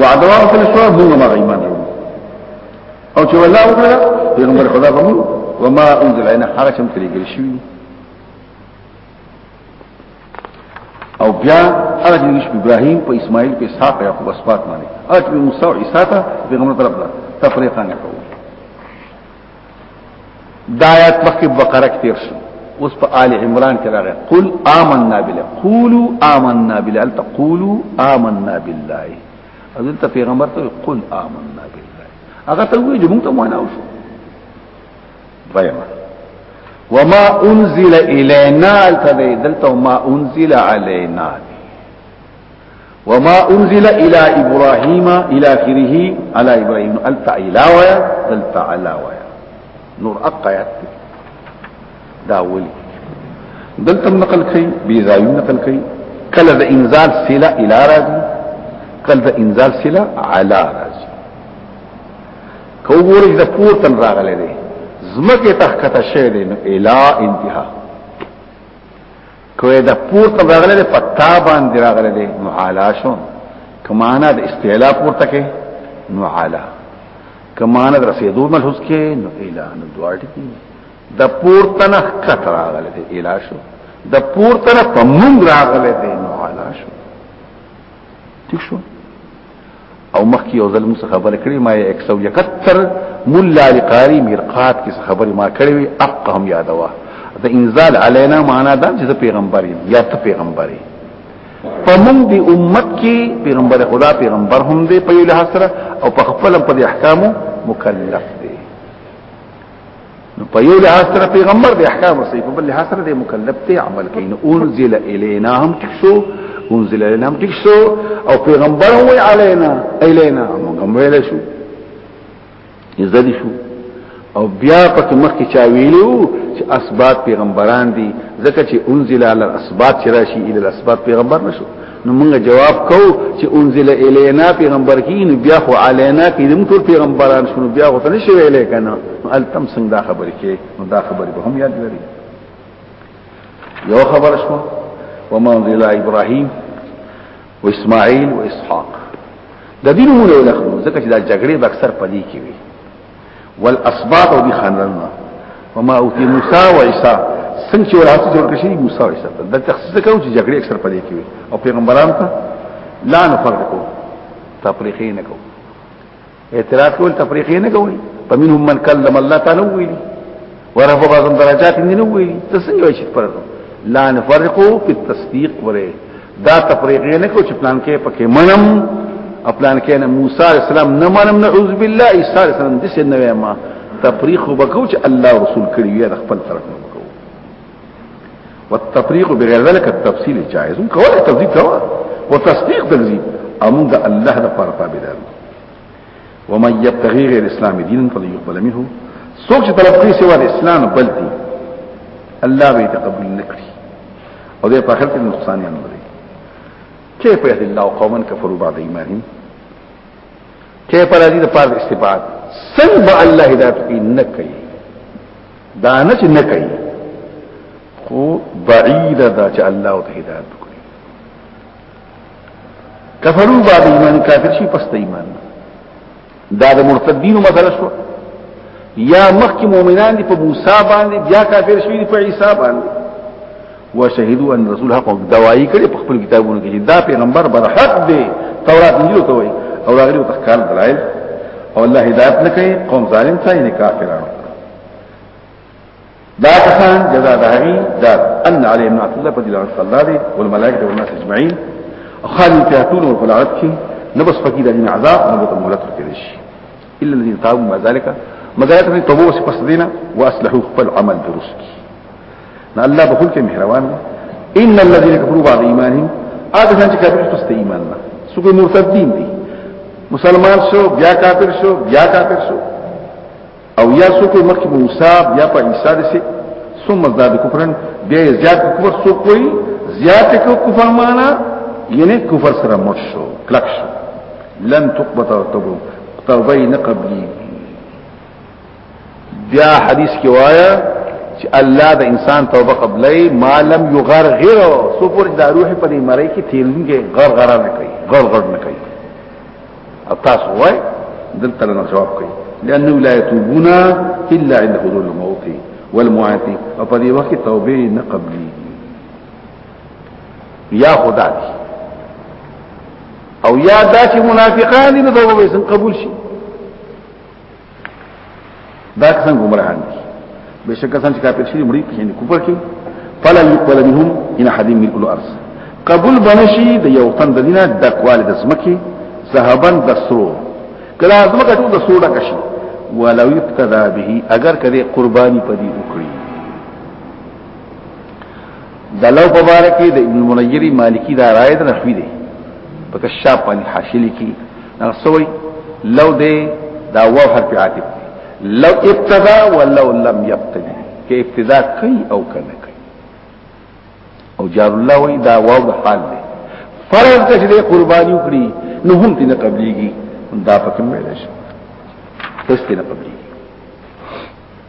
وعده ورکړ شو موږ ما ایمان ورو او چې الله وکړه پیغمبر خدا به موږ وما انزل عنا هغه چې ترې ګل شي او بیا هغه چې نشو ابراهيم په اسماعیل په اسحاق یا په اسبات باندې اته موسی او عیسی ته پیغمبر طرف لا تفریقا نه کوو دا آیات مخکې بقره کې تیر شو اوس په آل عمران کې راغی قل آمنا بالله قولوا آمنا بالله انت قولوا آمنا بالله اذن ته پیغمبر ته قل آمنا بالله هغه ته وی جمعو ته معنا وشو دویمه وما انزل الینا التدی دلته ما انزل علینا وما انزل الى ابراهيم الى اخره على ابراهيم انت علاوه دلت علاوه نور اقيت دا ولي دلته نقل کوي بي زاوي نقل کوي کله د انزال سله الى راځي کله د انزال سله على راځي کوور د پورتن راغله دي زمکه تخته شه دي الى انتها کوی دا پورته راغله ده پتا باندې راغله ده نو عالا شو کمانا د استعلا پورته کې نو عالا کمانا د رسیدو ملحوظ کې نو اله نو دواړه کې د پورته نه کټ راغله ده اله شو د پورته نه پمون راغله ده نو عالا شو ٹھیک شو او مخکې یو ځل موږ خبره کړې ما 171 مولا لقاری میرقات کې خبره ما کړې وي اق هم یادوا د انزال علینا معنا دا چې پیغمبر یا ته پیغمبر پمون دی امت کې پیغمبر خدا پیغمبر هم دی په یوه سره او په خپل په احکامو مکلف نو په یو لحاظ سره پیغمبر د احکام ورسې په بل لحاظ سره د مکلف ته عمل کوي نو انزل الینا هم ټیک شو انزل الینا هم ټیک شو او پیغمبر هو علینا الینا موږ هم ویل شو یزدی شو او بیا پکې مخکې چا ویلو چې اسبات پیغمبران دي ځکه چې انزل علی الاسبات چې راشي الی الاسبات پیغمبر نشو نو موږ جواب کو چې انزل الینا پیغمبر کین بیا خو علینا کې دم ټول پیغمبران شنو بیا خو تنه شوی الی کنه التم څنګه دا خبرې کې نو دا خبرې به هم یاد لري یو خبر شو وما انزل ابراهیم و اسماعیل و اسحاق د دې نمونه ولخنو ځکه چې دا جګړې به اکثر پدې کې وي والاسباط او دي خاندانونه وما اوتی موسی و عیسی څنګه چې وراسي جوړ کړی موسی او عیسی ته د تخصیص کوم چې جګړه اکثر پدې کې او پیغمبران ته لا نه فرق کو تفریقین کو اعتراض کول تفریقین کوي فمنهم من کلم الله تعالی ویلی ورفع بعضهم درجات نه ویلي ته څنګه وایي چې فرق لا نفرقو په تصدیق وره دا تفریق نه کو چې پلان کې پکې منم خپلان کې نه موسی عليه السلام نه منم نعوذ بالله عيسى عليه السلام دې څنګه نه ما تفریق وبکو چې الله رسول کړی یا خپل طرف نه وکړو والتفريق بغير ذلك التفصيل جائز کوله تفصيل سوا وتصديق تكذيب امون ده الله ده فرطا بدل ومن يبتغي غير اسلام دين فلن يقبل منه سوچ طلب کوي سوا اسلام بل دي الله به تقبل نکړي او دې په اخر کې نقصان یې نه كيف يهدي الله قوما كفروا بعد ايمانهم كيف لا دي فرض استبعاد سنب الله هدایت کی نکي دا نه چې نکي خو بعید دا چې الله ته هدایت کفرو بعد ایمان کافر شي پس ایمان دا د مرتدینو مسله شو یا مخک مؤمنان دی په موسی باندې بیا کافر شوی دی په عیسی باندې وشهدوا ان رسول حق دوايي کړي په خپل کتابونو کې دا پیغمبر برحق دی تورات انجیل ته وایي او راغلی ته کار دلایل او الله هدایت نه کوي قوم ظالم ته نه کافرانو دا کسان جزا د هغي دا ان علی ابن عبد الله بدی الله صلی الله علیه والملائکه والناس اجمعین خالد تهتون والقلعات کی نبس فقید دین عذاب نبت مهلت کړي شي الا الذين تابوا ما ذلك ما ذلك من توبوا وسپس دینه واصلحوا خپل عمل درست کی نه الله بخل کې مهربان ان الذين كفروا بعد ایمانهم اګه څنګه کافر پس ته ایمان نه سګو مرتدین دي مسلمان شو بیا کافر شو بیا کافر شو او یا څوک مخکې موسی بیا په عیسی دسي ثم ازداد کفرن بیا زیات کفر څوک کوي زیات کو کفر معنا یعنی کفر سره مر شو کلک شو لن تقبل توبه توبه نه قبلي بیا حدیث کې وایا چې الله د انسان توبه قبلې ما لم یغرغر سو پر د روح په دې مړی کې تیرنګي غرغره نه کوي غرغر نه کوي او تاسو وای دلته نه جواب کوي لانه لا يتوبون الا عند حضور الموت والموات او په دې وخت توبه نه قبلي یا خدا دي او یا دا چې منافقان دي نو توبه یې څنګه قبول شي دا څنګه عمران دي بشک کسان چې کافر شي مړي کې نه کوپر کې فلا يقبل منهم ان حد من كل ارض قبول بنشي د یو تن د دینه د کوال د سمکی صحابن د سرو کله ازمکه ټول د سرو ډک شي ولو يبتدا به اگر کله قرباني پدی وکړي دلو مبارکی د ابن منیری مالکی دا رائے د نحوی دی په کشاف باندې حاشلی کی نغسوی لو دی دا واو حرف عاطف دی لو ابتدا ولو لم يبتدي کې ابتدا کوي او کنه کوي او جار الله وی دا واو د حال دی فرض ته چې قرباني وکړي نو هم تنه قبليږي دا پکې مې لشه تاسو تنه قبليږي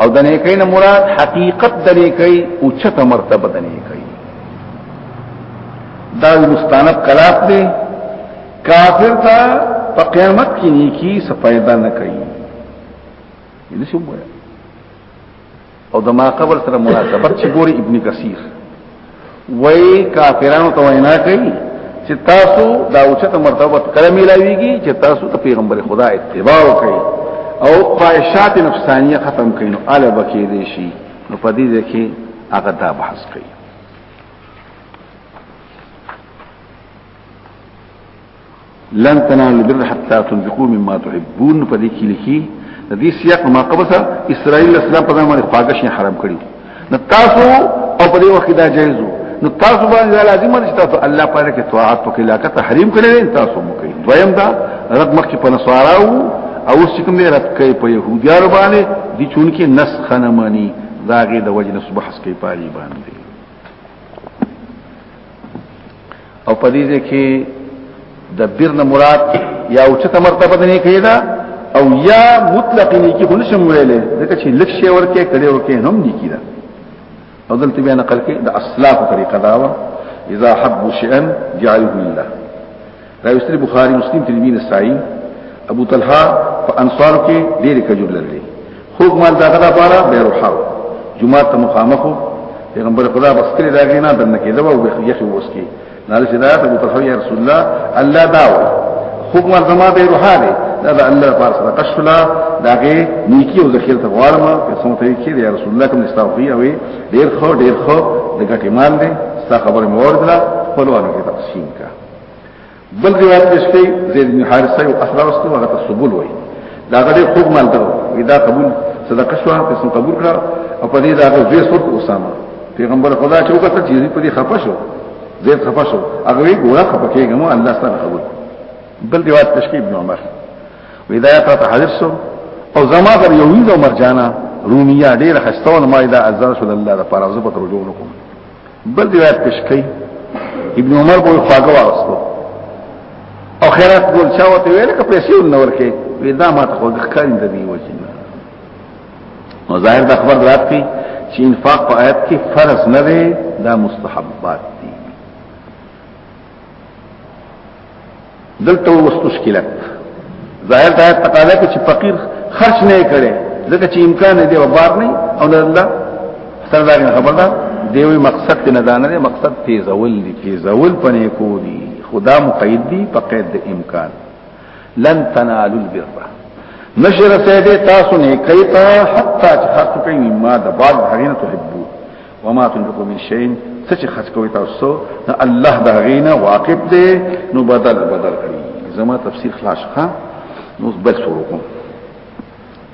او د نیکۍ نه مراد حقیقت د نیکۍ او چته مرتبه د نیکۍ دا مستند کلام دی کافر ته په قیامت کې نیکی څه پیدا نه کوي دې څه وایي او د ما قبر سره مناسبت چې ګوري ابن کثیر وای کافرانو ته وینا کوي چې تاسو دا اوچته مرتبه کله ملایويږي چې تاسو ته پیغمبر خدا اتباع وکړي او خواهشات نفسانیه ختم کړئ نو اله بکې دي شي نو په دې ځکه هغه دا بحث کوي لن تنالوا البر حتى تنفقوا مما تحبون په دې کې لیکي د دې سیاق ما قبصه اسرائیل اسلام په ځمانه خواږه شي حرام کړی نو تاسو او په دې وخت دا جایز نو تاسو باندې لازم نه تاسو الله پاره کې طاعت او کلاکه تحریم کړی تاسو مو کوي دویم دا رد مخ کې په نصاراو او اوس کوم دې رد کوي په يهوديار باندې دي چون کې نسخ نه مانی داغه د وجه نسبه حس کوي پالي باندې او په دې کې د بیر نه مراد یا او چته مرتبه نه کیدا او یا مطلق نه کی خلش ویلې ځکه چې لک شی ورکه کړي ورکه هم نه کیدا او دلته بیا نقل کې د اسلاف طریقه دا و اذا حب شيئا جعله لله راوستری بخاری مسلم ترمذی نسائی ابو طلحه په انصار کې ډېر کجور لري خو مال داغه دا پاره بیروحه جمعه ته مخامخو پیغمبر خدا بس کړی دا غینا دنه کې دا و یخي وس کې نال چې دا ته ابو طلحه یا رسول الله الله دا و خو مال زما بیروحه دی دا د الله لپاره صدقه شولا داغه نیکی او ذخیره ته غواړم په سم طریق کې یا رسول الله کوم استغفار او ډیر خو ډیر خو د ګټې مال دی ستا خبره مور ده خپلوانو کې تقسیم کا بل روایت پیش کړي زید بن حارثه او اخرا واستو هغه ته قبول وای دا غړي خوب مال درو دا قبول صدقه شو قسم قبول کړه او په دې دا هغه زوی سور اسامه پیغمبر خدا چې وکړه چې دې په دې خفه شو زید خفه شو هغه وی ګوره خفه کېږم الله ستاسو قبول بل روایت پیش کړي ابن عمر ودایت ته حاضر شو او زما پر یو ویزه مرجانا رومیا ډیره خستول ما دا عزرا صلی الله لپاره زبط رجوع نکوم بل روایت پیش کړي ابن عمر به خواګه وارسته او خیرات ګول چا وته ویل که پیسې ونور کې وی دا ما ته خواګه کار نه دی وځي نو ظاهر د خبر درات کې چې انفاق په آیت کې فرض نه دی دا مستحبات دلته اوس مشکلات ظاهر دا تقاضا کوي چې فقیر خرج نه کړي ځکه چې امکان دی وبار نه او نه الله سردار خبردار دیوی مقصد ته نه دانه مقصد تیزول دي تیزول پنه کو دي خدا مقید دي په قید د امکان لن تنالوا البر نشر سیده تاسو نه کیتا حتی چې خاص کوي ما د بعد هغه نه تحبو وما تنفقوا من شيء څه چې خرج کوي تاسو نو الله دا غینا واقف دی نو بدل بدل کړي زما تفسیر خلاص ښه نو بل شروع کوم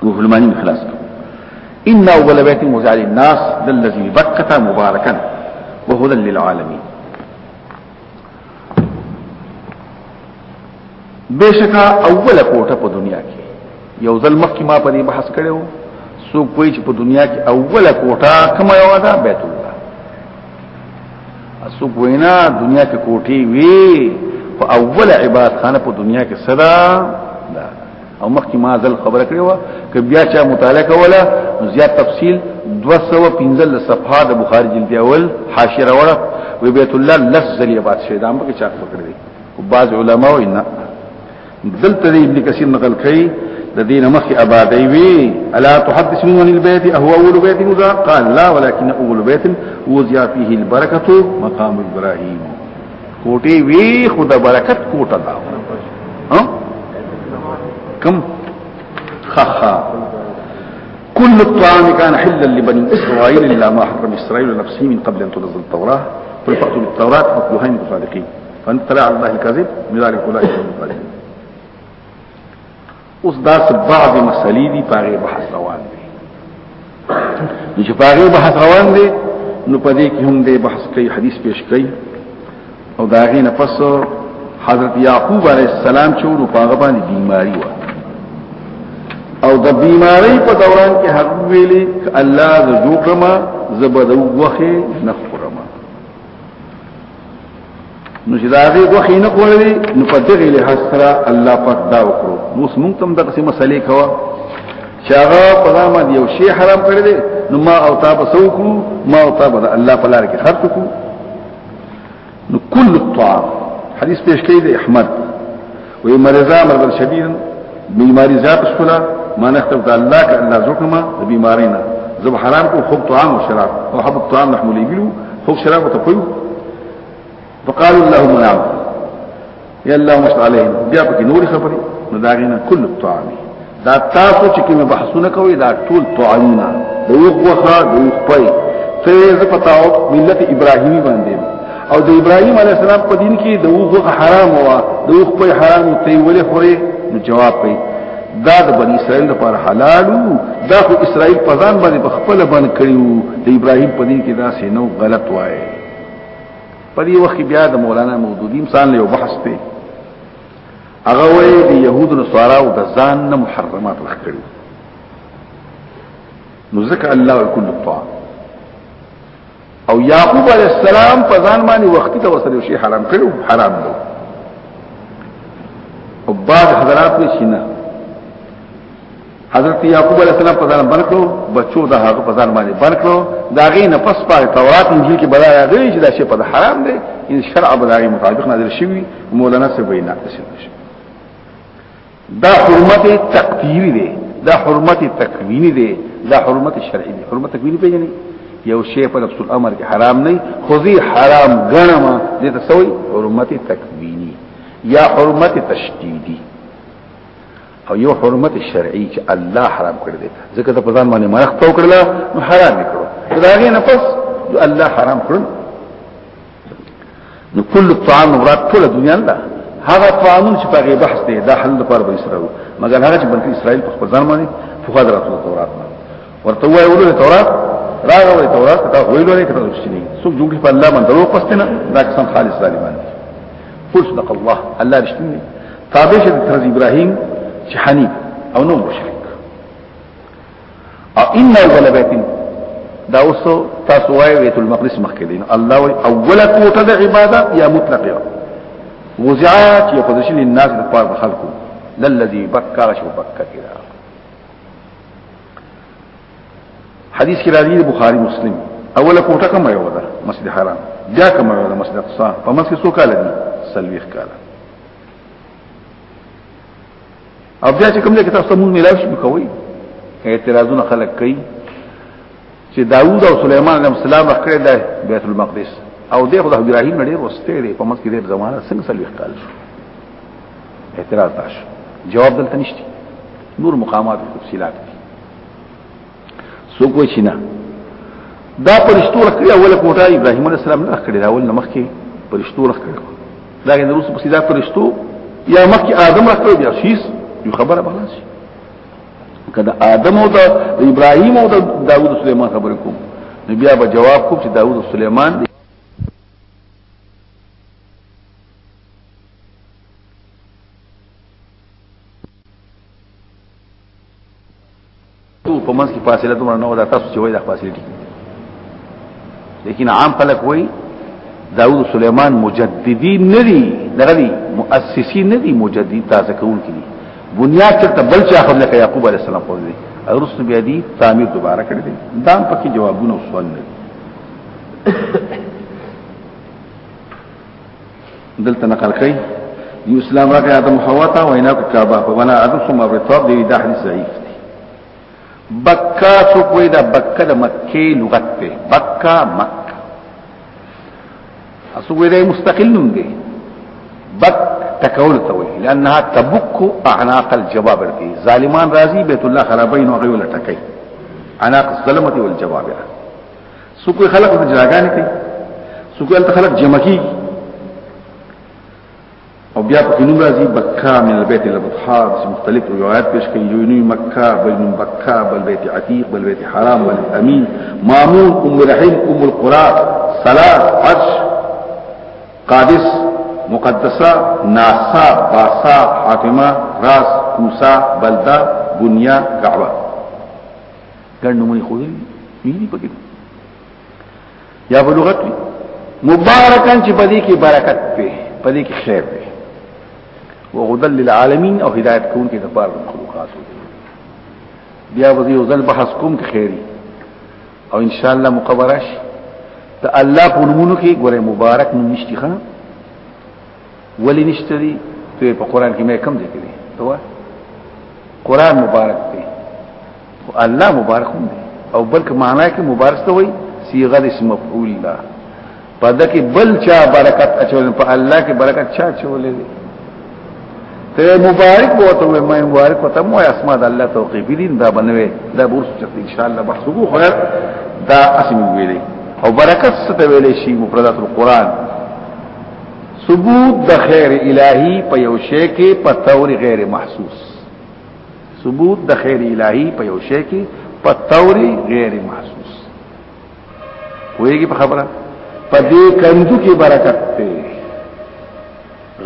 روح المانی خلاص ان اول بیت وزع للناس الذي بكت مباركا وهدى للعالمين بشکا اوله کوټه په دنیا کې یو ځل مخکې ما په دې بحث کړو سو کوی چې په دنیا کې اوله کوټه کوم یو ده بیت الله اسو کوینا دنیا کې کوټي وی په اوله عبادت خانه په دنیا کې صدا ده او مخکې ما ځل خبره کړې و ک بیا چې مطالعه کوله زیات تفصیل 215 صفحه د بخاری جلد اول حاشیه راوړه وی بیت الله لفظ ذریعہ بادشاہ دامه کې چاپ کړی بعض علماء نه دلته ابن کثیر نقل کوي د دین مخي ابادی وی الا تحدثون عن البيت اهو اول بيت وذا قال لا ولكن اول بيت وزيا فيه البركه مقام ابراهيم کوټي وی خدا برکت کوټه دا ها کم خخا كل الطعام كان حلا لبني اسرائيل الا ما حرم اسرائيل نفسه من قبل ان تنزل التوراه فالفقد بالتوراه فقد هين الصادقين فان طلع الله الكذب من ذلك اولئك هم الظالمون اوس دا بعض مسلې دي پاره بحث روان دي نو چې پاره بحث روان دي نو پدې کې هم دې بحث کوي حدیث پیش کوي او دا غي نه پس حضرت یعقوب علیه السلام چې ورو پاغه باندې بیماری و او د بیماری په دوران کې حق ویلي الله ز جوړما زبدو وخه نه نو چې دا غي وخی نه کولی نو په دغه له حسره الله پاک دا وکړو نو موږ تم دغه سم مسلې کوا چې هغه په نامه یو شی حرام کړی دی نو ما او تا په سو کو ما او تا په الله په لار کې خرڅ کو نو کل الطعام حدیث پیش کړی دی احمد وی مرزا مرض شدید بیماری زیاد شولا ما نختب ته الله ک الله زکما د بیماری نه زب حرام کو خوب طعام او شراب او حب طعام نحمو لیبلو خوب شراب ته پيو فقالوا اللهم نعم يا الله مست عليهم بیا په نور خبري نو داغینا کل الطعام دا تاسو چې کوم بحثونه کوي دا ټول توعینا د یو غوخه د یو خپل فیض پتاو ملت ابراهیمی باندې او د ابراهیم علی السلام په دین کې د یو غوخه حرام و د یو خپل حرام ته ولې خوري نو جواب کوي دا د بنی اسرائیل لپاره حلال دا خو اسرائیل په ځان باندې په خپل باندې کړیو د ابراهیم په دین کې دا سه نو غلط وایي په دې وخت بیا د مولانا مودودی مثال له بحث ته هغه وایي د يهودو نو سوارو د ځان نه محرمات وکړي نو ځکه الله کل الطعام او يعقوب عليه السلام په ځان باندې وخت ته وسره شي حرام کړو حرام دی او بعد حضرات وی شنه حضرت یعقوب علیہ السلام په ځان باندې کړو بچو د هغه په ځان باندې باندې کړو دا غي نه پس پاره تورات انجیل کې بلا راغلی چې دا شی په حرام دی ان شرع بلاغي مطابق نازل شوی مولانا سے بینا شي دا حرمت تقدیری دی دا حرمت تکوینی دی دا حرمت شرعی دی حرمت تکوینی پیژنې یو شی په نفس الامر کې حرام نه خو زی حرام غنما دې ته سوی حرمت تکوینی یا حرمت تشدیدی او یو حرمت شرعي چې الله حرام کړی دی ځکه ته په ځان باندې مرخ تو کړل نو حرام کړو دا غي نه پس الله حرام کړل نو کل الطعام مراد ټول دنیا نه هغه طعامون چې په بحث دی دا حل لپاره به اسرائیل مګر هغه چې بنی اسرائیل په خپل ځان باندې فقاد راتلو تورات ورته وایي ولې تورات راغوي تورات دا ویلو نه کړو چې نه څوک جوړ په الله باندې ورو پستنه دا څنګه خالص ظالمان دي صدق الله الله رشتنی تابع شد ترز ابراهیم چې حنیف او نو مشرک او ان اول بیت دا اوس تاسو وای بیت المقدس مخکې دین الله وی اوله کوټه د عبادت یا مطلق یو وزعات یو پوزیشن الناس د پاره خلقو للذي بکر شو بکر کړه حدیث کې راځي بخاری مسلم اوله کوټه کوم یو ده مسجد حرام بیا کوم یو ده مسجد اقصا په مسجد څو کال دي سلويخ کال او بیا چې کوم ځای کې تاسو مونږ ملاو شي کوي اعتراضونه خلک کوي چې داوود او سليمان عليه السلام راکړل د بیت المقدس او د خدای ابراهيم نړۍ ورسته لري په مسجد د زمانه څنګه سلويخ کال شو اعتراض تاسو جواب دلته نشته نور مقامات تفصيلات سو کوئی شي نه دا پرشتو رکړی اوله کوټه ابراهيم عليه السلام نه رکړی دا اول نه مخکې پرشتو رکړی دا غن روس په سیدا پرشتو یا مخکې آدم رکړی بیا شیس یو خبره بلا شي کله آدم او د ابراهيم او د داوود سليمان خبرې کوم نو بیا به جواب کوم چې داوود سليمان دی تو په منځ کې فاصله دومره نه ودا تاسو چې وای دا فاصله دي لیکن عام خلک وای داوود سليمان مجددي نه دي دغه دي مؤسسي نه دي مجددي تازه کول کړي بنیاد چرته بل چا خپل لکه يعقوب عليه السلام خو دي ارسل بیا دي تعمیر دوباره کړی دي دا پکې جوابونه وسول نه دلته نقل کوي یو اسلام راکې ادم حوا ته وینا کو کعبه په بنا ادم ثم رتاب دی دا حدیث ضعیف دی بکا سو کوئی دا بکا دا مکی لغت ته بکا مکه اسو کوئی دا مستقل نوم دی بک تکول ته وی لانها تبک اعناق الجوابر دی ظالمان راضی بیت الله خرابین او غیول ټکای عناق الظلمت والجوابر سو کوئی خلق په جراګان کې سو کوئی الته خلق جمع کی او بیا په نوم راځي بکا من البيت الابطحار چې مختلف روایت پیش کوي یو نوم مکه بل نوم بکا بل بیت عتیق بل بیت حرام بل امین مامون ام رحیم ام القرى صلاه عرش قادس مقدسه ناسا باسا حاتمه راس کوسا بلدا بنیا کعبه ګڼ نمونه خو دي دي پکې یا په لغت کې مبارکان چې په دې کې برکت په په دې کې خیر دی او غدل للعالمین او هدایت کون کې د پاره مخلوقات بیا وځي او ځل بحث کوم کې خیری او ان شاء الله مقبرش ته الله په نمونه کې ګوره مبارک نو نشتی خان ولی نشته دی ته په قران کې مې کم ذکر دي ته قران مبارک دی او الله مبارک هم دی او بلکې معنا کې مبارک ته وایي صيغه اسم مفعول ده په دکې بل چا برکت اچول په الله کې برکت چا چولې دي ته مبارک بوته وې مې مبارک وته مو اسماء د الله توقیفی دي دا بنوي دا بورس چې ان شاء الله بحثو خو دا اسم ویلې او برکت څه ته ویلې شي مفردات القرآن ثبوت د خیر الهی په یو شی کې په تور غیر محسوس ثبوت د خیر الهی په یو شی کې په تور غیر محسوس وایي په خبره په دې کندو کې برکت دی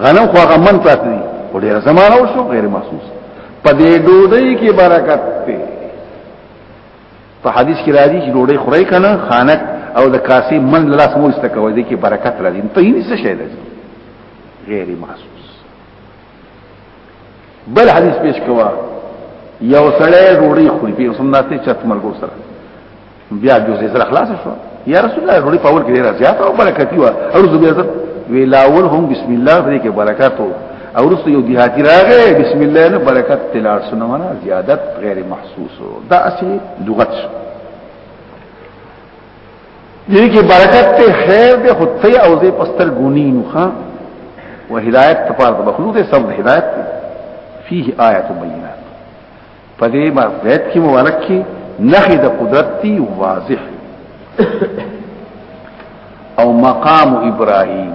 غنم خو هغه من پات دي په ډیر زمانہ وشو غیر محسوس په دې ډوډۍ کې برکت دی په حدیث کې راځي چې ډوډۍ خوري کنه خانک او د کاسي من له لاس مو استکوي دي کې برکت راځي ته یې څه شي ده غیر محسوس بل حدیث پیش کوا یو سړی ډوډۍ خوري په سنت ته چت مرګو سره بیا جوزې سره خلاص شو یا رسول الله ډوډۍ په اول کې ډیره زیاته او برکتی و او زبیات ویلاول هم بسم الله دې کې برکت او رسو یو دیهاتی راغې بسم الله نه برکت تلار سنونه زیادت غیر محسوس سوسو دا اسی لغت شو دې کې برکت ته خیر دې خود ته او دې پستر ګونی نو ښا و هدایت ته پاره مخلوق دې سب هدایت فيه آیات بینات پدې ما بیت کې مبارک کې نخې د قدرت دی واضح او مقام ابراهيم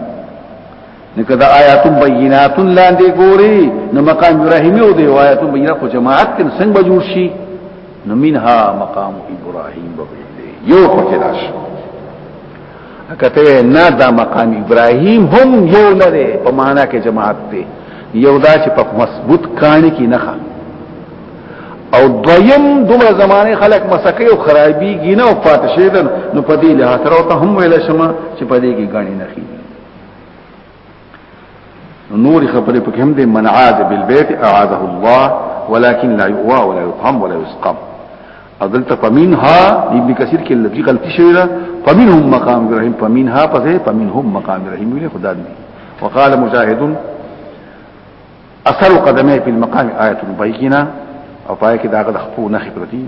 نکه دا آیات بینات لاندې ګوري نو مقام ابراهیمی او دی آیات بینات خو جماعت کې څنګه بجور شي نو منها مقام ابراهیم بویل یو پکې راشي کته نه دا مقام ابراهیم هم یو نه دی په معنا کې جماعت دی یو دا چې په مضبوط کانی کې نه او دویم دومره زمانه خلق مسکه او خرابي ګینه او فاتشه نو په دې له تر او ته هم ویل شمه چې په دې کې غاڼې نه خي نور خبرې په کوم دي من عاد بالبيت اعاده الله ولكن لا يؤوى ولا يطعم ولا يسقم عدلت فمنها ابن كثير کې لږی غلطي شوی ده فمنهم مقام ابراهيم فمنها پسې فمنهم مقام ابراهيم ویل خدا دې وقال مجاهد اثر قدمه په المقام آیت بینه او پای کې داغه د خپو نه خبرتي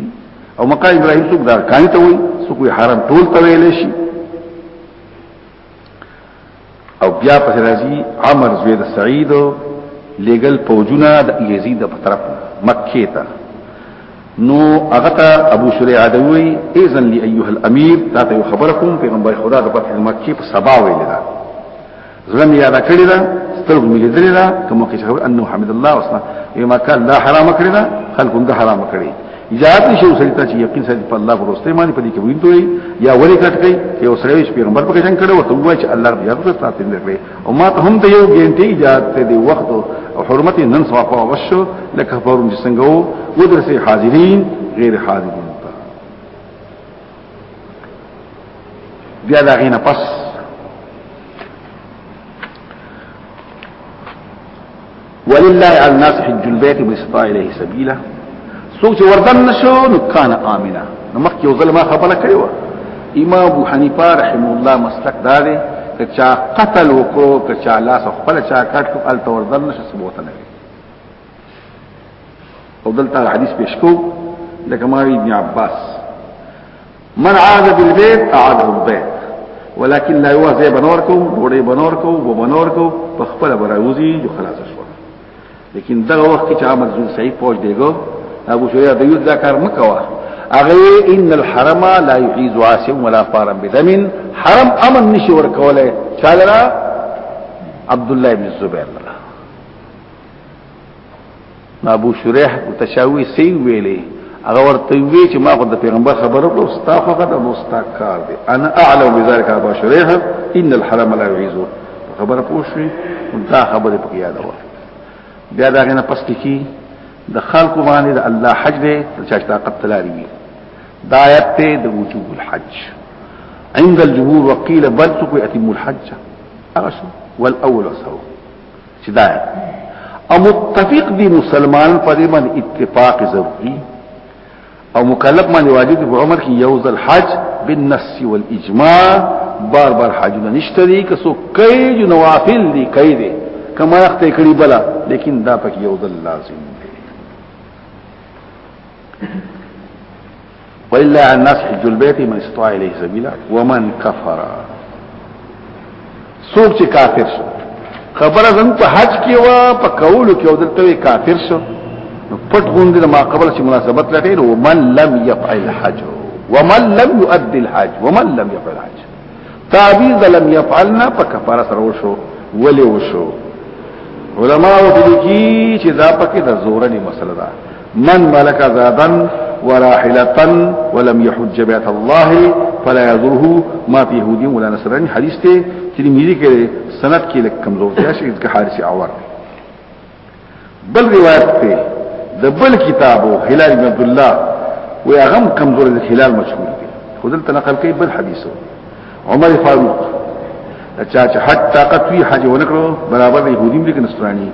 او مقام ابراهيم څوک دا کانی ته وي څوک حرام ټول ته ویل شي او بیا په راځي عمر زوی د سعید لګل پوجونه د یزید په طرف مکه ته نو هغه ته ابو شریع دوی اذن لی ایها الامیر دا ته خبرکم پیغمبر خدا د فتح مکه په سبا ویل دا زړه مې یاد کړی دا سترګو مې لیدل دا کوم کې خبر انه حمد الله وسنا یما کان لا حرام کړی دا خلکو دا حرام کړی یاد نشي وسړیتا چې یقین سره په الله پروسته باندې پدې کې وینځوي یا ولې کټ کوي چې وسړی چې پیغمبر په څنګه کړو ته وایي چې الله رب یاد کړ تاسو نه کړی او ما ته هم ته یو ګینټي یاد ته دی وخت او حرمت نن سوا په وشو لکه پرون چې څنګه وو ودرسه حاضرین غیر حاضرین بیا دا غینه پس ولله على الناس حج البيت من استطاع اليه سبيلا سوچ وردن نشو نو کان امنا نو مخ یو ظلمه خبره کړو امام ابو حنیفه رحم الله مسلک داري کچا قتل وکړو کچا لاس خپل چا کټ کو ال توردن نشو ثبوت نه او دلته حدیث پیش کو لکه ما ابن عباس من عاد بالبيت اعاده البيت ولكن لا يوازي بنوركو ډوړې بنورکو وو بنورکو په خپل براوزي جو خلاص شو لیکن دغه وخت چې عامل زول صحیح پوج دیګو ابو شویا د یو ذکر مکوا اغه ان الحرم لا يعيذ عاصم ولا فارا بدم حرم امن نشي ور کوله چاله عبد الله بن الزبير ابو شریح تشاوی سی ویلې هغه ورته وی چې ما خو د پیغمبر خبره کړو ستا خو غدا نو ستا کار دی انا اعلم بذلك ابو شریح ان الحرم لا يعيذ خبره پوښوي دا خبره پکې یاد و بیا دا غنه پس کی د خلق باندې د الله حج دی چې طاقت تلاري وي دا آیت ته د وجوب الحج عند الجمهور وقيل بل تكو يتم الحج اغشو والاول اسهو چې دا او متفق دي مسلمانان په دې باندې اتفاق ضروري او مکلف باندې واجب په عمر کې یو ځل حج بالنص والاجماع بار بار حج نه نشتري که سو کوي جو نوافل دي کوي دي کما اخته کړي بلا لیکن دا پکې یو ځل لازم وإلا أن الناس حج البيت من استطاع إليه سبيلا ومن كفر سوق چې کافر شو خبره زم په حج کې وا په کولو کې او دلته کافر شو پټ غوندې د ما قبل چې مناسبت لټې نو من لم يفعل الحج ومن لم يؤدي الحج ومن لم يفعل الحج تعبير لم يفعلنا په کفاره سره وشو ولې وشو علماء وکړي چې دا پکې د زورني مسله ده من ملك زادا وراحلة ولم يحج بيت الله فلا يضره ما في يهودي ولا نصراني حديث ته ترمذي کې سند کې لک کمزور دی شي ځکه حارث عوار بل روایت ته د بل کتابو هلال بن عبد الله ويغم کمزور د هلال مشهور دی خو دلته نقل کوي بل حدیثو عمر فاروق چا چې حد طاقت وی حج ونکړو برابر دی يهودي دي کنستراني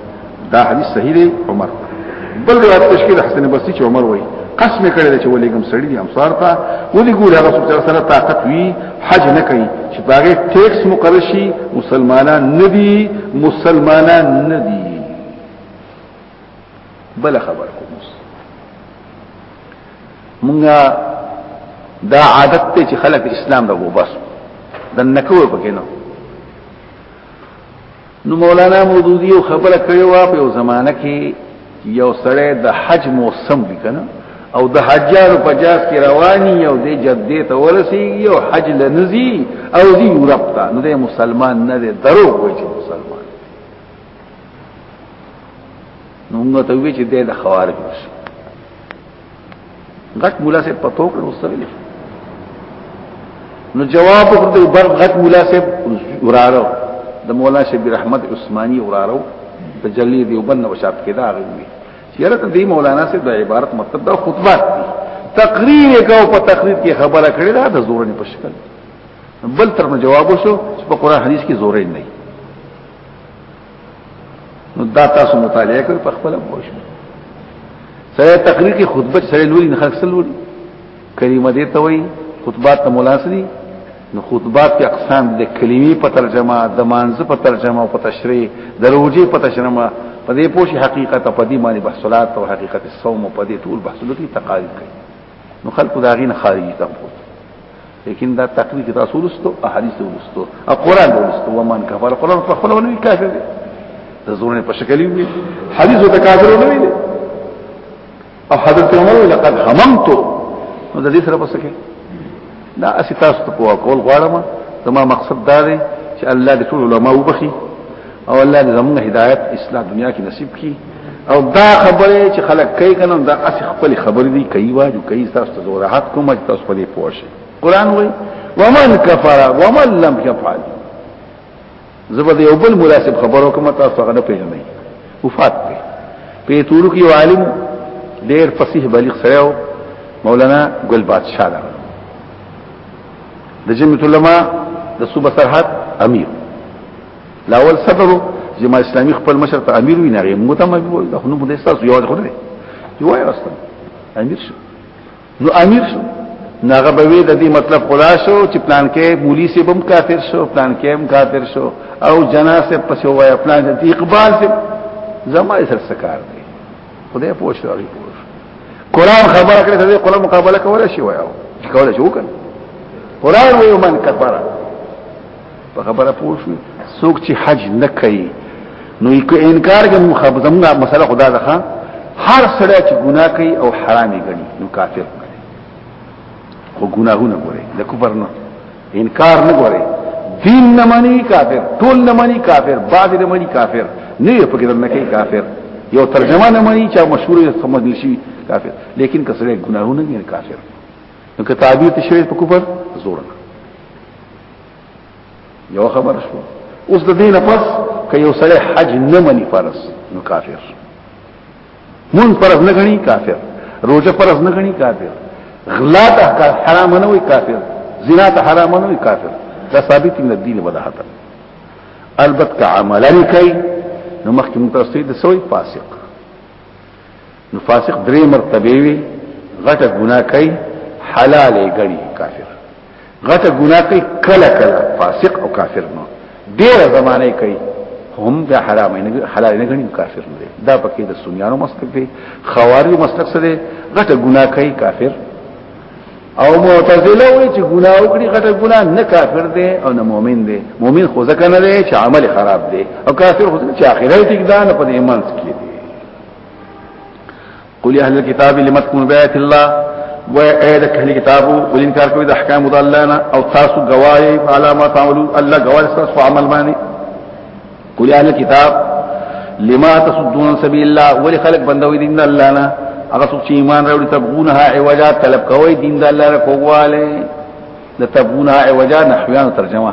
دا حدیث صحیح دی عمر بل روایت تشکیل حسن بصری چې عمر وای قسم کړی چې ولېګم سړی دی امصار ته ولې ګور هغه څو سره طاقت وی حج نه کوي چې باغې ټیکس مقرر شي مسلمانان ندي مسلمانان ندي بل خبر مونږه دا عادت ته چې خلک اسلام راو بس د نکو پکې نو نو مولانا مودودی یو خبره کړې و په یو زمانہ کې یو سړی د حج موسم دی کنه او د حجانو په جاس کې رواني او د جدې ته ورسیږي او حج لنزي او دی یورپ ته نو د مسلمان نه دی درو وایي چې مسلمان نو موږ ته وی چې د خوارج وشي غټ مولا سے پتو کړو سره نو جواب ورته بر غټ مولا سے ورارو د مولا شبیر احمد عثماني ورارو د جلی دیوبند وشات کې دا غوي چیرې ته دی مولانا سے د عبارت مطلب دا خطبه تقریر کو په تقریر کې خبره کړې دا د زورنې په شکل بل تر جواب وشو چې په قران حدیث کې زورې نه نو دا تاسو مطالعه کوي په خپل موشه سره تقریر کې خطبه سره لوري نه خلصل لوري کلمه دې ته وایي خطبات ته ملاسري نو خطبات په اقسام د کلمې په ترجمه د مانزه په ترجمه او په تشریح د روجي په تشرمه په دې پوښي حقیقت په دې باندې بحثلات او حقیقت الصوم په دې ټول بحثلو کې تقاریر کوي نو خلکو دا غین خارجي تقبل لیکن دا تقریر کې تاسو ولستو احادیث ولستو او قران ولستو ومن کفر قران په خپل ونوي کافر دی د زورن په شکل وي حدیث د کافر نه وي او حضرت عمر لقد هممت نو د دې سره پس کې دا اسی تاسو ته په کول غواړم زما مقصد دا دی چې الله دې ټول علماء وبخي او الله دې زموږ هدایت اسلام دنیا کې نصیب کړي او دا خبره چې خلک کوي کنه دا اس خپل خبر دي کوي واجو کوي تاسو ته وضاحت کوم چې تاسو په دې پوه شئ قران وایي ومن کفر ومن لم يفعل زبر یو بل مناسب خبرو کوم تاسو هغه نه پیژنئ وفات دی په تورو کې عالم ډېر فصیح بلیغ سره مولانا ګل بادشاہ دا د جمعیت علماء د صوبه سرحد امیر لاول صدر چې ما اسلامي خپل مشر ته امیر وی نه غي موږ ته ما وی دا خو نو بده تاسو یو ځل نه یو راستم امیر شو نو امیر شو ناغه به وی د دې مطلب خدا شو چې پلان کې مولی سي بم کافر شو پلان کې هم کافر شو او جنا سي پس وای پلان دې اقبال سي زما سر سکار دی خدای پوه شو هغه پوه شو قران خبره کړې ته قران مقابله کوله شي وایو کوله شي وکړه قران وی من کفر په خبره پوه شو څوک چې حج نه کوي نو یې کو انکار کوي مخابزمنا مسله خدا ده هر سړی چې ګناه کوي او حرام غني نو کافر دی خو ګناهونه ګوري د کفر نه انکار نه ګوري دین نه مانی کافر ټول نه مانی کافر بعض نه مانی کافر نه یې په کې نه کوي کافر یو ترجمه نه مانی چې مشهور یې سمجھ نشي کافر لیکن کسره ګناهونه نه کافر نو که تعبیر تشریح په کفر زور نه یو خبر شو اوس د دینه پس که یو سره حج نه مني فرض نو کافر مون فرض نه غني کافر روزه فرض نه غني کافر غلا ته حرام نه وي کافر زنا ته حرام نه وي کافر دا ثابت من الدين بداحت البت که عملا کوي نو مخکې متوسط د سوی فاسق نو فاسق درې مرتبه وي غټه ګناه کوي حلال غړي کافر غټه ګناه کوي کله کله فاسق او کافر نو ډیره زمانه کوي هم د حرام نه حلال نه غني کافر نه دا پکې د سنیانو مسلک دی خواري مسلک څه دی غټه ګناه کوي کافر او معتزله وی چې ګناه وکړي غټه ګناه نه کافر دی او نه مؤمن دی مؤمن خو ځکه نه دی چې عمل خراب دی او کافر خو ځکه چې اخرت کې دا نه په ایمان کې دی قل اهل الكتاب لم تكونوا بآيات الله و اې د کلی کتابو ولین کار کوي د احکام د الله نه او تاسو گواهی علامه تعملو الله گواهی تاسو عمل باندې قل اهل الكتاب لما تصدون سبيل الله ولي خلق بندوي دین الله نه هغه څوک چې ایمان راوړي تبغونها عوجا طلب کوي دین د الله نه کوواله د تبغونها عوجا نحویان ترجمه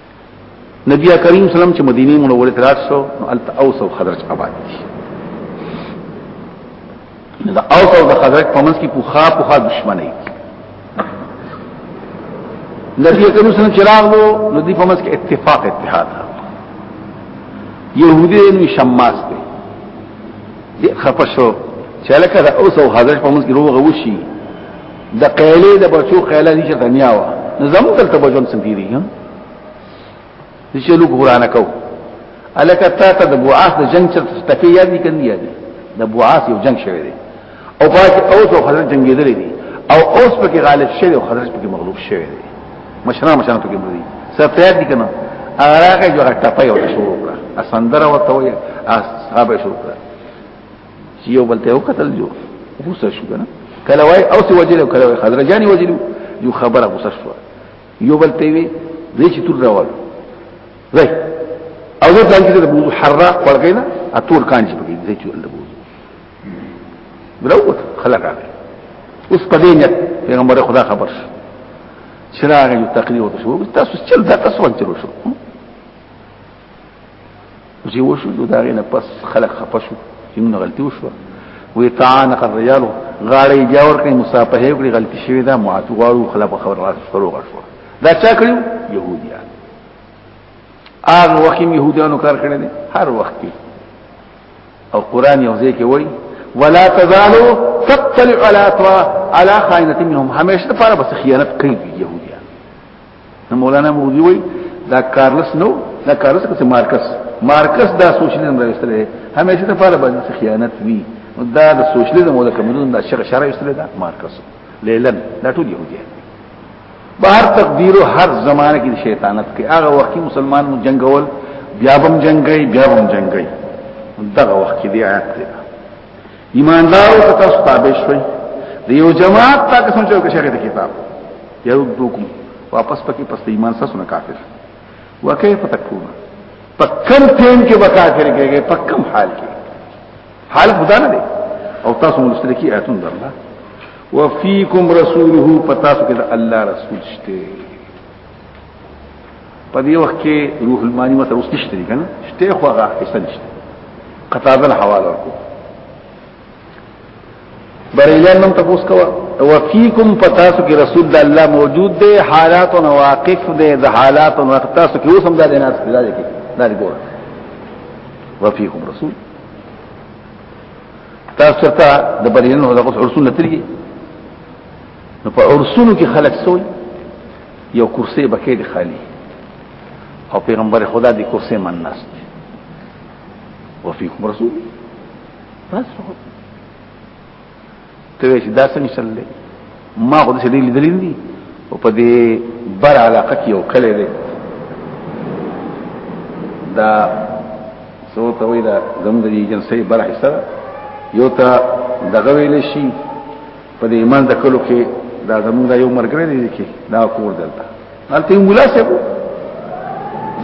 نبی کریم سلام چې مدینه منوره ته راځو نو الت اوس او خزرج آباد دي دا اوس او د خزرج په منځ کې پوخا پوخا دښمنۍ نبی کریم سلام چې راغلو نو دې په منځ کې اتفاق اتحاد يهودي نو شماس دي دې خپشو چې لکه دا اوس او خزرج په منځ کې روغه وشي د قیلې د بچو قیله دي چې دنیا وا نظام دلته بجون سنديري ها دي چې لو قران کو الکه تا ته د بوعاس د جنگ چې تکي یاد دي کني یاد د بوعاس یو جنگ شوی دی او پاتې اوس او حضرت جنگیدل دي او اوس په کې غالب شوی او حضرت په کې مغلوب شوی دی مشران مشران په کې مړي سره یاد دي کنه هغه هغه جو ټپه یو شروع کړه اسندره وته وي اصحاب شروع کړه چې یو بل ته یو قتل جو غوسه شو کنه کله وای او سی وجلو کله وای خزرجانی وجلو یو خبره غوسه شو یو بل ته وی دې چې تور راوړ زي او زه ځان کې د بوزو حراق ورګینا اتور کان چې پکې دې چې الله بوزو بلوت خلق علي اوس په دې نیت پیغمبر خدا خبر شو چې راغی تقریر وته شو تاسو چل دا تاسو ورته شو زه وشو نو دا غینه پس خلق خپه شو چې موږ غلطي وشو وی تعانق الرجال غاړې بیا ورکې مصافحه وکړي غلطي شوې ده معافي غواړو خلاف خبر راځي شروع غشو دا چا کړو يهوديان هغه وخت يهودانو کار کړی دی هر وخت کې او قران یو ځای کې وایي ولا تزالو تطلع على على خائنه منهم همیشه لپاره بس خیانت کوي يهوديان مولانا مودي وای دا کارلس نو دا کارلس کته مارکس مارکس دا سوشلیزم راوستل دی همیشه د پاره باندې خیانت وی دا د سوشلیزم او د کمونیزم دا شر شر راوستل دا مارکس لیلن دا ټول یهودیان بهر تقدیر هر زمانه کې شیطانت کې هغه وخت کې مسلمانانو جنگول بیا بم جنگي بیا بم جنگي دغه وخت کې دی آیات دی ایماندارو که تاسو تابع شوي د یو جماعت تا که څنګه چې شریعت کتاب يردوکم واپس پکې پس ایمان سره نه کافر وکيف تکون پکم تیم کې وکافر کېږي پکم حال کې حال خدا نه دی او تاسو مستلکی آیتون در الله وفيكم رسوله پتاسو کې الله رسول شته په دې وخت کې روح المانی وته اوس نشته کنه شته خو هغه حصہ نشته قطاده حواله ورکو بریلیان نم تپوس کوا وفیکم پتاسو کی رسول دا اللہ موجود دے حالات و واقف دے دا حالات و واقف تاسو کی اوسم دا دینا دا دے کی دا دے گورا وفیکم رسول تاسو چرتا دا بریلیان نم تپوس رسول نترگی نو په ارسونو کې خلک سوی یو کرسی بکې دی خالی او پیغمبر خدا دی کرسی من ناس دی وفیکم رسول بس خو ته چې دا څنګه چل دی ما خو دې دلیل دلیل دی او په دې بر علاقه کې یو کله دی دا سو ته وی دا زموږ د جنسي بر حصہ یو ته دغه ویل شي په دې ایمان د کلو کې دا زمونږ یو مرګره دی کې دا کور دلته هلته یو مولا صاحب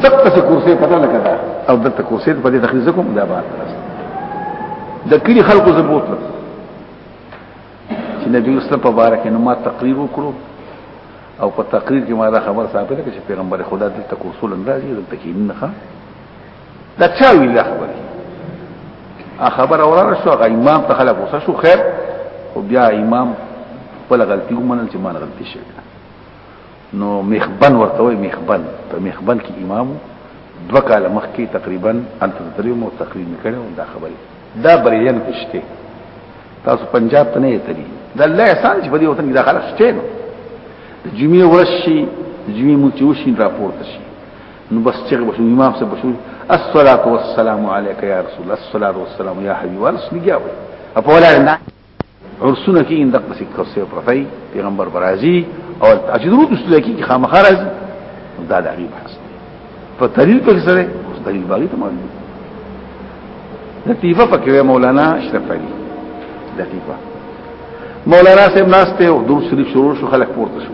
دغه څه کورسې پته لګا دا او دغه کورسې په دې تخریز کوم دا بار د کلی خلکو زبوت چې نبی اسلام په بار کې نو ما تقریر وکړو او په تقریر کې ما دا خبر ثابته کړه چې پیغمبر خدا دې تکوسل اندازې دلته کې نه دا چا ویل خبره ا خبر اوراره شو غ امام ته خلک وسه شو خیر او بیا امام خپل غلطي ومنل چې مان غلطي شوی نو مخبن ورته وي مخبن په مخبن کې امام دو کاله مخکې تقریبا انت تدریو مو تقریر میکړو دا خبره دا بریان کشته تاسو پنجاب ته نه تری دا الله احسان چې بده وطن کې داخله شته نو د جمعې ورشي جمعې مو چې وشي راپورته شي نو بس چغه بشو امام صاحب بشو الصلاه والسلام عليك يا رسول الله الصلاه والسلام يا حبيبي ورس لګیا وي په ولاړ نه عرسونه کې اندق بس کرسي پرتای پیغمبر برازي او چې درو د سولې کې خامخا راځي دا د غیب حسن په دلیل په سره اوس دلیل باندې ته معلوم لطیفه پکې مولانا اشرف علي لطیفه مولانا صاحب ناشته او درس شریف شروع شو خلک پورته شو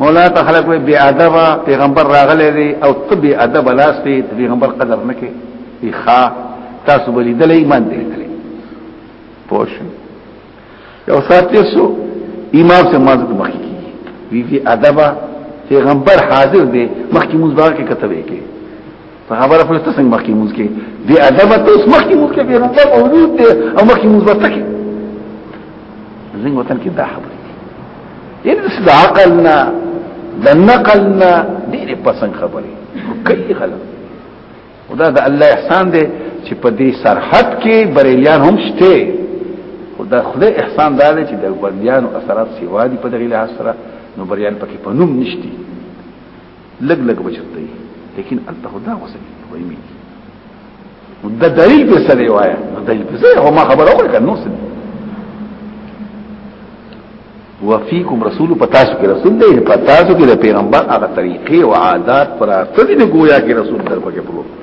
مولا ته خلک وي بی ادب پیغمبر راغلی دی او ته بی ادب لاس دی پیغمبر قدر نه کوي دی ښا تاسو بلی دل ایمان دی کړی پوښ یو ساتي سو امام سے مازه مخکې کیږي بی ادب پیغمبر حاضر دی مخکې موږ باغ کې کتبې کې په خبره په تاسو څنګه مخکې موږ کې دی ادب ته اوس مخکې موږ کې بیرته په حدود دی او مخکې موږ ورته کې زنګ وطن کې دا خبره دي ان د عقل نه د نقل نه ډېرې پسند خبرې کوي خلک خدا د الله احسان دی چې په دې سرحد کې بریلیان هم شته خدا خدای احسان دا دی چې د بریلیانو اثرات سیوا دي په دغه لحاظ سره نو بریان پکې په نوم نشتی لګ لګ بچته وي لیکن انت خدا وسني وایي مي د دلیل په سره وایا د دلیل په سره ما خبر اوره کنو سن وفيكم رسول پتاسو کې رسول دی پتاسو کې د پیغمبر هغه طریقې او عادات پر اساس دی گویا کې رسول در پکې پروت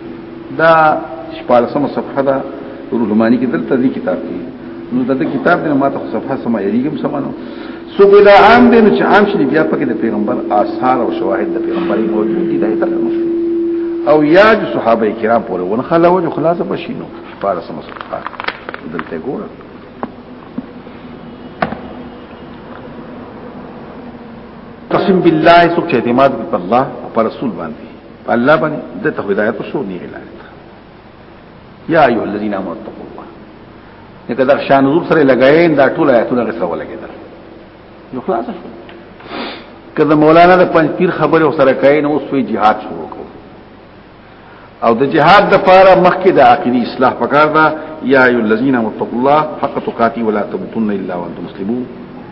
دا شپارسمه صفحه ده روحمانی کې دلته دې کتاب کې نو دغه کتاب دې ماته صفحه سم یریږم سمانو سو بلا عام دې چې عام شې بیا پکې د پیغمبر آثار او شواهد د پیغمبر موجود دي دا ترجمه او یاد صحابه کرام پورې ونه خلا وجه خلاصه بشینو پاره سم صفحه دلته ګوره قسم بالله سوچ اعتماد په الله او پر رسول باندې الله باندې د ته هدایت وشو نه هدایت یا ایو الذین آمنوا اتقوا الله لکه دا شان نزول سره لګایې دا ټول آیاتونه غسر ولګیدل نو خلاص شو کله مولانا د پنځ پیر خبره وسره کای نو اوس وی jihad شروع کو او د jihad د پاره مخکې د عقیدی اصلاح پکار دا یا ایو الذین آمنوا اتقوا الله حق تقاتی ولا تموتن الا وانتم مسلمون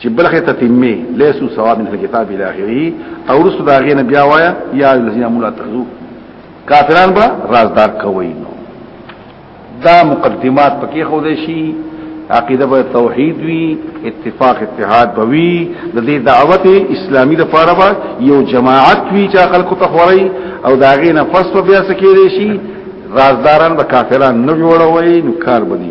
چې بلخه تتمه ليسو ثواب من الكتاب الى اخره او رسو دا غینه بیا وایا یا الذين امنوا تخذو کافران با رازدار کوي نو دا مقدمات پکې خو دې شي عقیده به توحید وی اتفاق اتحاد به وی د دې دعوت اسلامي د پاره به یو جماعت وی چې خلکو ته خوري او دا غینه فصل په بیا سکه دې شي رازداران به کافران نه جوړوي نو کار به دی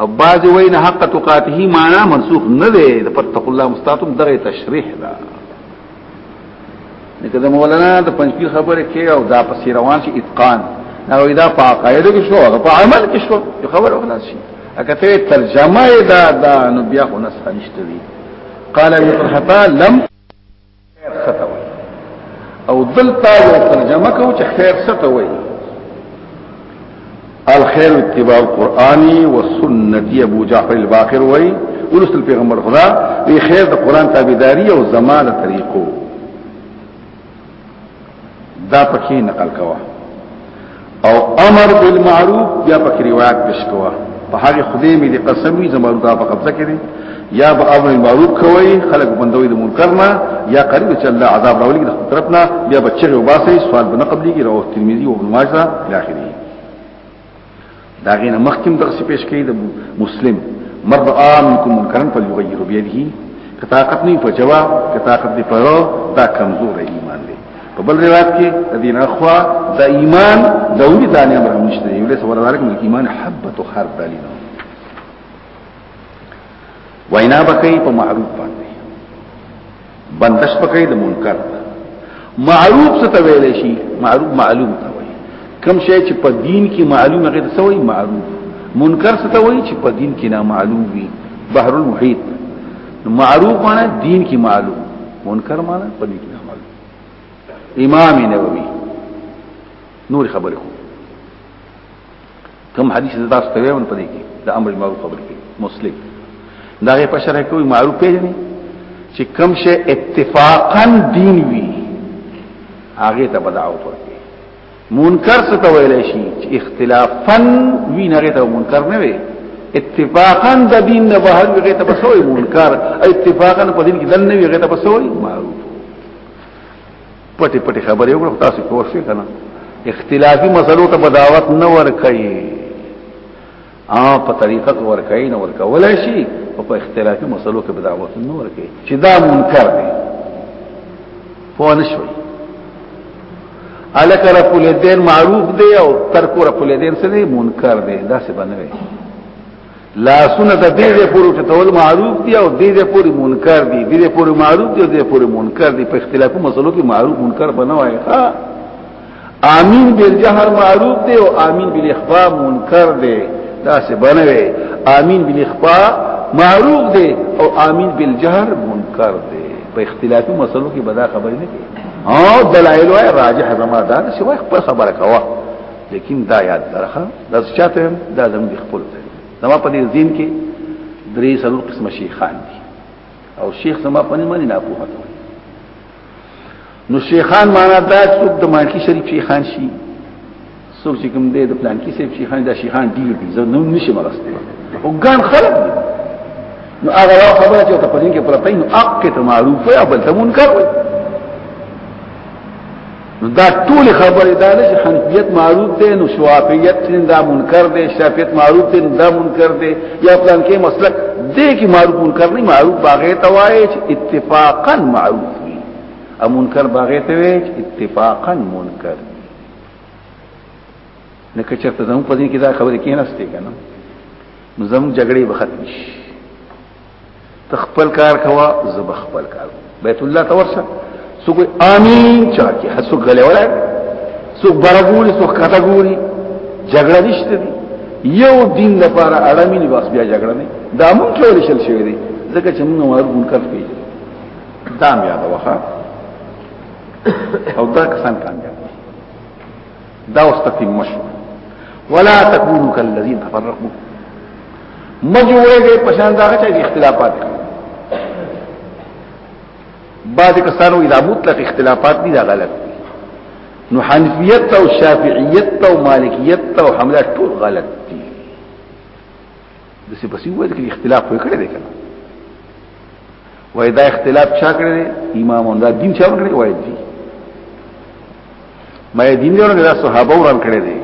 او بعض وین حق تقاته معنا منسوخ نه دی د فتق الله مستاتم دغه تشریح ده لکه د مولانا د پنځپیر خبره کې او دا پس روان شي اتقان دا وې دا په عقایده کې شو او په عمل کې شو یو خبر خلاص شي اګه ته ترجمه دا دا نو بیا خو نسخه نشته وی قال ابن حتا لم خیر څه ته وایي او دلته یو ترجمه کو چې خیر څه ته وایي الخير اتباع القرآن والسنة ابو جعفر الباقر وی ورسل البيغمبر خدا وی خير دا قرآن تابداري او زمانة طريقو دا پکې نقل کوا او امر بالمعروف یا پکې روایت پیش کوا په هغه خدای می دي قسم وي زموږ دا په قبضه کړي یا به امر بالمعروف کوي خلک بندوي د منکر نه یا قریب چې الله عذاب راولي د طرف نه بیا بچي وباسي سوال بنه قبليږي رواه ترمذي او ابن ماجه اخره دا غینه مخکم درس پیش کړي د مسلم مرد آمنکم منکرن فلیغیر بیده کتاقت نه په جواب کتاقت دی په دا کمزور ایمان دی په بل روایت کې د دین اخوا د ایمان د وړي دانه امر هم نشته یو له سوال دارک ملک ایمان حبته خردل نه وینا بکې په معروف باندې بندش پکې د منکر معروف څه ته ویل شي معروف معلوم ته وایي کوم شی چې په دین کې معلوم هغه څه وایي معروف منکر څه ته وایي چې په دین کې نه معلوم وي بحر المحیط معروف معنی دین کې معلوم منکر معنی په دین کې نه معلوم امام نووي نور خبره کوم حدیث د تاسو ته ویل پدې کې د امر معروف خبرې کې مسلم دا غي په شرح کوي معروف پیژني چې کوم شی اتفاقا دین وي هغه ته بدعوت ورکړي منکر څه ته ویل شي چې اختلافا وی نه غته منکر نه وي اتفاقا د دین نه بهر غته بسوي منکر اتفاقا په دین کې دل نه وي غته بسوي معروف پټي پټي خبرې وکړو تاسو پوه شئ کنه اختلافي مسلو ته بداوت نه ور کوي ا په طریقه کې ور کوي نه ور کولای شي او په اختلافي مسلو کې بداوت نه ور کوي چې دا منکر دی پوه نه شوي الک رب الدین معروف دی او ترک رب الدین سره منکر دی دا څه بنوي لاسونه د دې دې پورو چې تول معروف دي او دې دې پوري منکر دي دې دې پوري معروف دي او دې پوري منکر دي په اختلافو مسلو کې معروف منکر بنوای ها امین بالجهر معروف دي او امین بالاخفاء منکر دي دا څه بنوي امین بالاخفاء معروف دي او امین بالجهر منکر دي په اختلافو مسلو کې بدا خبرې نه کوي او دلایل وايي راجح زما دا چې وايي خپل خبره کوه لیکن دا یاد درخه د چاته دا زموږ خپل دی زما په دې ذهن کې درې سلو قسم شیخان دي او شیخ زما په نه معنی نه پوهه ده نو شیخان معنا دا چې د مالکی شریف شیخان شي څوک چې کوم دی د پلان کې سیف شیخان دا شیخان ډیر دي زه نو نشم راسته او ګان خلک نو هغه خبره چې ته په دې کې پرته نو اق کې ته معروفه یا بل ته منکر وي نو دا ټول خبرې دا نه چې حنفیت معروف دی نو شوافیت چې دا منکر دی شافیت معروف دی دا منکر دی یا پلان کې مسلک دی کې معروف منکر نه معروف باغې توای چې اتفاقا معروف دی او منکر باغې ته وی چې اتفاقا منکر دی نه که چرته زموږ په دې کې دا خبرې کې نه ستې کنه نو زموږ جګړې به ختم شي تخپل کار کوا زب خپل کار بیت الله تورسه سو کوئی امين چا کې هڅو غلې ولا سو برګوري سو کټګوري جګړه نشته دي یو دین لپاره اړمي نه بس بیا جګړه نه دا مونږ ټول شل شوی دي ځکه چې مونږ وایو منکر پیژ دا میا دا وخه او دا کسان کامیاب دا واستقیم مشو ولا تکونو کالذین تفرقو مجوړه دې پشان دا چې اختلافات بعض کسانو اذا مطلق اختلافات دي دا غلط دي نو حنفیت او شافعیت او مالکیت او حمله ټول غلط د څه پسې وایي کې اختلاف وکړي کړی دی کنه وای دا اختلاف چا کړی دی امامون دا دین چا کړی وای دی ما دین ورن دا صحابه ورن کړی دی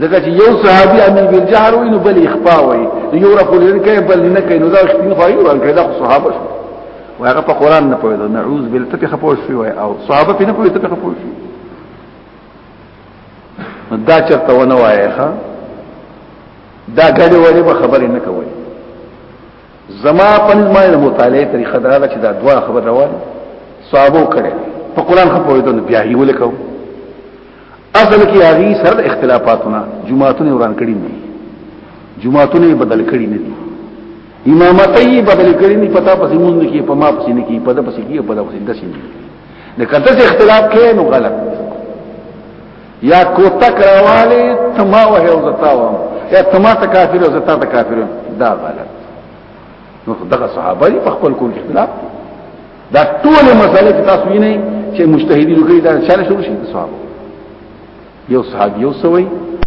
ځکه چې یو صحابي امي بن جهر وینو بل اخفا وای یو را په لری کې بل نه کوي نو دا اختلاف وای ورن کړی دا صحابه شو وای هغه په قران نه پوهیدل نعوذ بالله ته خپوش شو او صحابه په نه پوهیدل ته خپوش شو دا چرته ونه وایې ښا دا ګړې وړې به خبرې نه کوي زما په ما مطالعه طریقه دا ده چې دا دوا خبر راوړي صحابو کړي په قران خپوي دونه بیا یې ولیکو اصل کې هغه سر اختلافاتونه جمعهتونه وران کړی نه جمعهتونه بدل کړی نه دي امامتې بدل کړی نه پتا پسې مونږ کې په ما پسې نه کې پدا پسې کې پدا پسې دسې نه نه کته چې اختلاف کې نو غلط یا کوتا کروالی تما وه او زتا وم یا تما ته کافر او زتا ته کافر دا غلط نو دغه صحابه په خپل کول اختلاف دا ټول مسله چې تاسو یې نه چې مجتهدین کوي دا شاله شروع شي صحابه یو صحابي یو سوي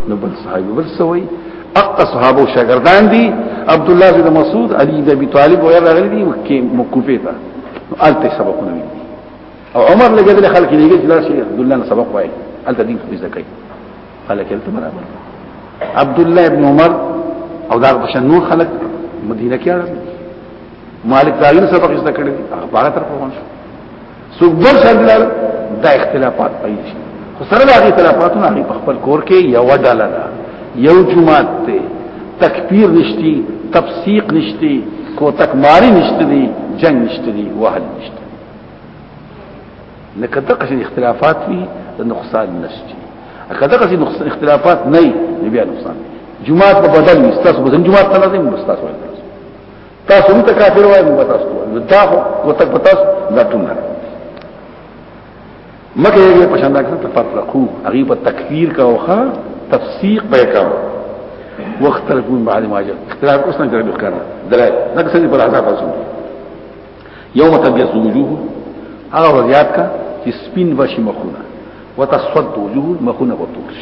نو بل صحابي بل سوي اقا صحابه او شاګردان دي عبد الله بن مسعود علي بن ابي طالب او غيره دي مکه مکوفه ته الته سبقونه دي او عمر لګي د خلک دي چې لار شي عبد الله سبق وایي الته دین خو ځکای خلک الته برابر عبد الله ابن عمر او دا بشن نور خلک مدینه کې راځي مالک تعین سبق زده کړی هغه طرف روان شو څوک بل شګلر دا اختلافات پیدا شي خو سره دا اختلافاتونه هغه په خپل کور کې یو ډله ده یو جماعت ته تکبیر نشتی تفسیق نشتی کو تکماری نشتی دی جنگ نشتی دی وحل نشتی لکه دغه شي اختلافات وي د نقصان نشتی اکه دغه شي اختلافات نه بیا نقصان جماعت په بدل نشته تاسو به جماعت ته لازم مستاسو تاسو هم ته کافر وای نو تاسو نو دا خو کو تک تاسو ذاتون نه مکه یې په شان داکته تفرقو هغه په تکفیر کا اوخه تفسیق به کا واختلفوا من بعد ما جاء اختلاف اوس نه جوړ کړه درای دا څنګه پر عذاب اوسم یوم تبیض وجوه هغه وضعیت کا چې سپین وشي مخونه وتصد وجوه مخونه وتورش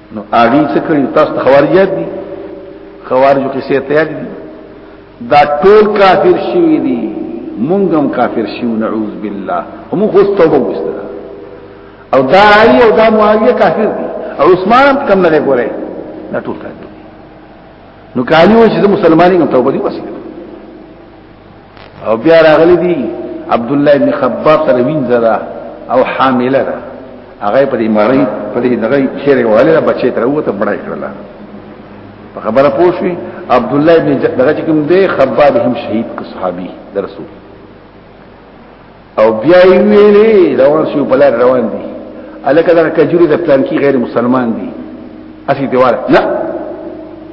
نو اړي څه کړی تاسو خوارجات دي خوارجو کې سي تیاج دي دا ټول کافر شوی دي مونږم کافر شو نعوذ بالله هم خو توبه وستره او دا علي او دا معاويه کافر دي او عثمان هم کم نه ګوره دا ټول کافر نو کالي و چې مسلمانانو توبه دي وسیله او بیا راغلی دی عبد الله ابن خباب سره وینځه ده او حامله ده هغه په دې مړی په دې دغه چیرې ولاله بچی تر وته بړای کړل په خبره پوښوي عبد الله ابن دغه کوم دی خباب هم شهید صحابي درسو او بیا یې ویلې روان شو په لار روان دي الکه دا کجوري د پلان کې غیر مسلمان دي اسی دیوال نه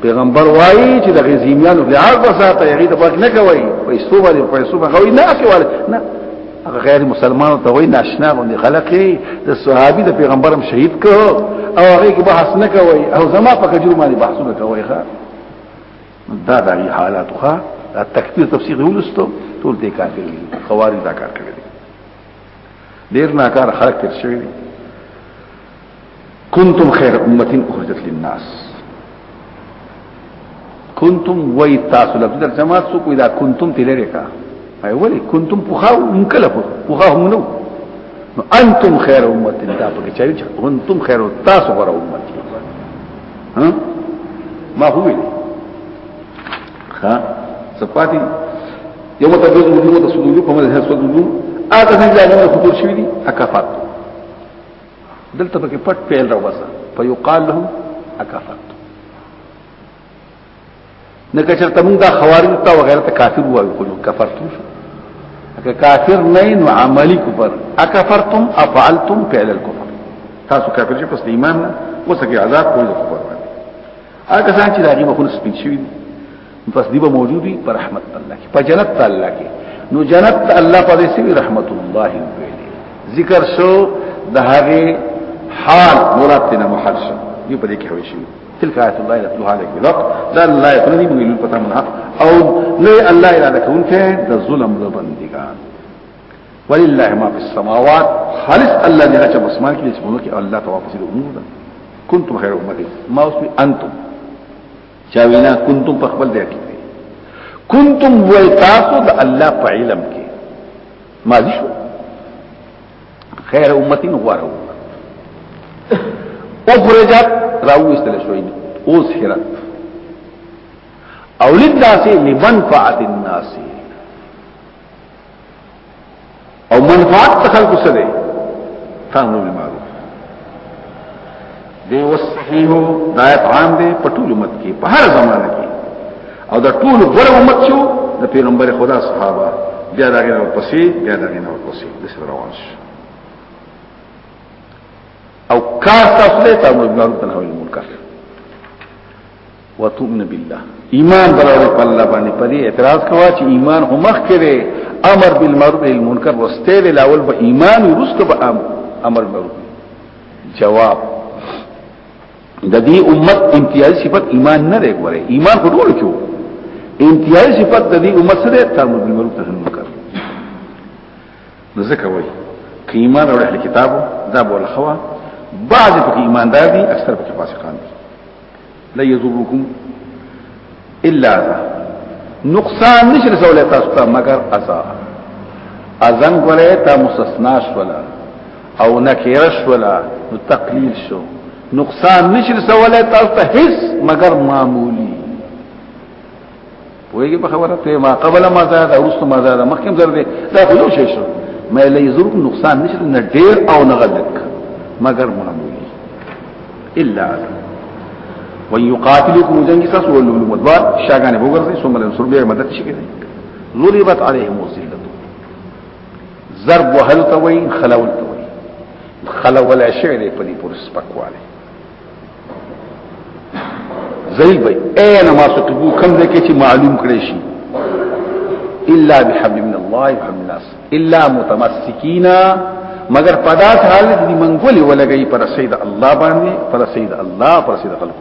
پیغمبر وایي چې د غزیمیانو د عرض ساته یې د پاک نه کوي پیسو باندې پیسو باندې نه کوي نه هغه غیر مسلمانو ته وای ناشنا باندې خلق د صحابي د پیغمبرم شهید کو او هغه کې بحث نه کوي او زما په کجور باندې بحثونه کوي ښا دا دا غي حالات خو دا تکفیر تفسیر ولستو ټول دې کافر دي خوارج دا کار کوي ډیر ناکار خلک تر شوی دي کنتم خیر امه اخرجت للناس کنتم وای تاسو لفظ در جماعت سو کوی دا کنتم تلری کا ای ولی کنتم پوخا مکلف پوخا هم نو انتم خیر امه دا پکې چاري کنتم خیر تاسو غره امه ها ما هو ویل ها صفاتي یو متبیض وجوه او تسود وجوه په مده هڅه وجوه اګه څنګه هغه خطر شوی دي اکفات دلته پکې پټ پیل راوځه فیقال لهم اکفات نه کچرته موږ د خوارج ته وغیرہ ته کافر وایو خو کفرتم شو که کافر نه نو عملی کفر اکفرتم افعلتم فعل الكفر تاسو کافر شئ پس ایمان نه وسکه عذاب کوی د کفر باندې هغه ځان چې داږي مخونه سپین شوی پس دی به موجودی پر رحمت الله کې په جنت الله کې نو جنت الله په دې سي رحمت الله ذکر شو د هغه حال مراد نه محل شو یو په دې کې وشي تلك آيات الله نتلوها عليك بالحق دا الله يقول لي مغيلون پتا من حق او نه الله الا لكون كه دا ظلم دا بندگان ولله ما في السماوات خالص الله دي راچ بسمان کې چې مونږ کې الله توافق دي امور ده كنتم خير امه ما اوس انتم چا وینا كنتم په خپل ځای کې كنتم وای تاسو د الله په علم کې ماضی شو خیر امتی نغوارو اخرجت راو استل شوی اوز حرت او للناس لمنفعت الناس او منفعت خلق سره تامر بالمعروف دی وصحیح دایت عام دی په ټول امت کې په هر زمانه کې او د ټول غره امت شو د پیغمبر خدا صحابه بیا دغه نو پسې بیا دغه نو پسې د سره روان شي او کار تاسو ته امر بالمعروف نهي عن المنکر وتؤمن بالله ایمان براوی په الله باندې په دې اعتراض کوا چې ایمان هم مخ کړي امر بالمعروف نهي المنکر واستل الاول به ایمان ورسته به امر بالمعروف جواب د دې امت امتیازي صفت ایمان نه دی ګوره ایمان خو ډول کېو امتیازي صفت د دې امت سره تامر بالمعروف نهي المنکر ذکر وای که ایمان اورل کتابو دا بوله خوا بعض په ایماندار دي اکثر په فاسقان دي لا يضركم الا اذا نقصان نشر سوله تاسو ته مگر اذا اذن ولا تا مستثنا شولا او نکره شولا نو تقلیل شو نقصان نشر سوله تاسو ته هیڅ مگر معمولی ویږي په خبره ته ما قبل ما زاد او رسو ما زاد مخکم زر دي دا خو یو شی شو ما لې زرق نقصان نشته نه ډیر او نه غلک مگر معمول الا ويقاتلكم جنگ ساس ولول مدبر شاګانه وګرځي ثم لنصر به مدد شي کړي ضربت عليهم وسيله ضرب وهل توي خلول توي خلول شعر په دې پر سپکواله ضعیف وي اين ما سقبو کم ځای کې چې معلوم کړی شي الا بحبل من الله وحبل الناس الا متمسکین مگر پداس حالت دی منګولې ولګي پر سید الله باندې پر سید الله پر سید خلق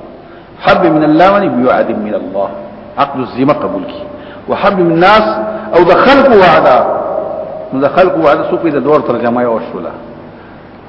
حب من الله وني بيعد من الله عقد الذمه قبول کی وحب من الناس او د خلق وعده نو د خلق وعده سو په دور ترجمه او شولا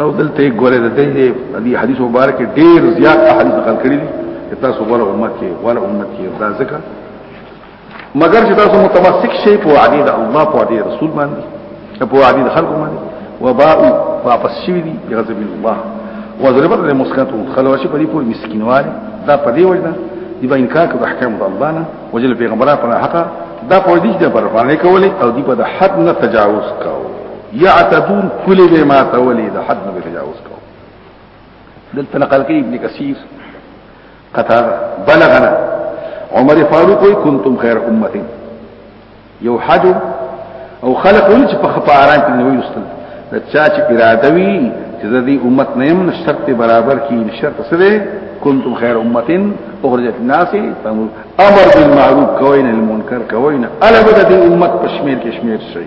او دلته ګوره د دې دی حدیث مبارک ډیر زیات احادیث نقل کړی دي تاسو ګوره امت کې ګوره امت کې دا ځکه مگر چې تاسو متمسک شئ په علی د الله په علی رسول باندې په علی د خلق باندې وباء واپس شي دي غضب الله وضربت له مسکات خلوا شي په دې پور مسکینوالي دا په دې وجه دی به انکار کوي احکام الله نه وجل پیغمبره په حق دا په دې چې پر باندې کولې او دی په حد نه تجاوز کاوه یعتدون کلی به ما تولی د حد نه تجاوز کو دلته نقل کوي ابن کثیر قطار بلغنا عمر فاروق وی کنتم خیر امه یو حد او خلق ول چې په خپاران کې نوې وستل د چا چې اراده وی چې د دې امت نیم شرط برابر کې شرط سره کنتم خیر امه اخرجت الناس تامر امر بالمعروف کوین المنکر کوین الا بد دې امت پښمیر کې شمیر شي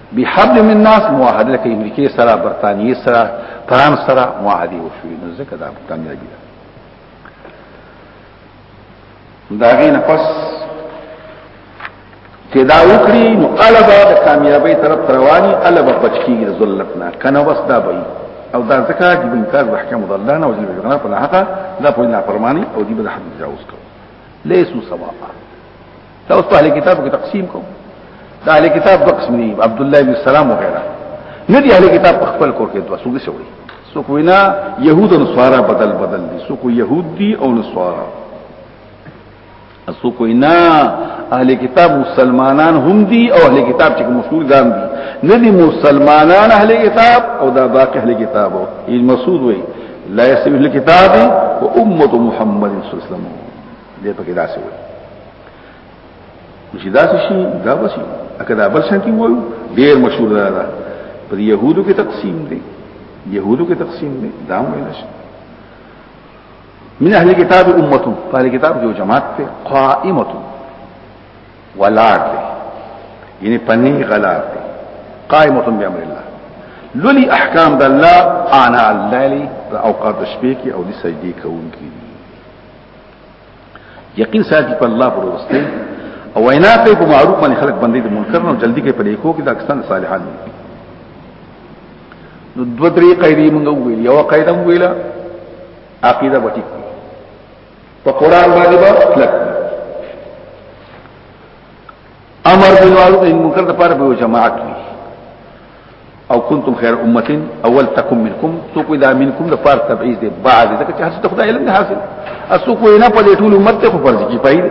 بحبل من الناس معاهده کې امریکای سره برتانیې سره فرانس سره معاهده وشوې نو ځکه دا کامیابی ده دا غینه پس چې دا وکړي نو البا د کامیابی طرف رواني البا بچکیږي ذلتنا کنه بس دا به او دا ځکه چې بن کار د احکام ضلانه او جلب غنا په لحقه دا په نه فرمانی او دی به حد جاوز کو لیسو سواء دا اوس په اهل کتاب کې تقسیم کوم دا اهل کتاب د قسم دی عبد الله بن سلام وغيرها نه دی اهل کتاب خپل کور کې دوه څنګه شوی سو کوینا يهود او نصارا بدل بدل دي سو کو يهود دي او نصارا سو کوینا اهل کتاب مسلمانان هم دي او اهل کتاب چې مشهور ځان دي نه دي مسلمانان اهل کتاب او دا باقي اهل کتاب او مسعود وي لا يسمح الكتاب وامه محمد صلى الله عليه وسلم دې په کې داسې وي چې داسې شي دا وسی اګه دا بل څنګه وایو ډیر مشهور ده دا پر يهودو کې تقسیم دي يهودو کې تقسیم دي دا مو نه شي من اهل کتاب امه په اهل کتاب جو جماعت ته قائمه ولار دي یعنی پنی غلار دي قائمه بامر الله لولي احکام د الله انا الليل او قد شپې کې او د سجدي کوونکي یقین ساتي په الله پر ورسته او وینا کوي په معروف باندې خلک باندې د منکر نه جلدی کوي په لیکو کې د پاکستان صالحان نو دو درې قاعده موږ ویل یو قاعده ویلا عقیده بټی په قران باندې به کلک امر بالمعروف ان منکر د پاره به جماعت وي او کنتم خیر امه اول تکم منکم سو کوئی دا منکم د پاره تبعیض دی بعد ځکه چې هر څه خدای علم نه حاصل اسو کوئی نه په ټول امت ته فرض کی پای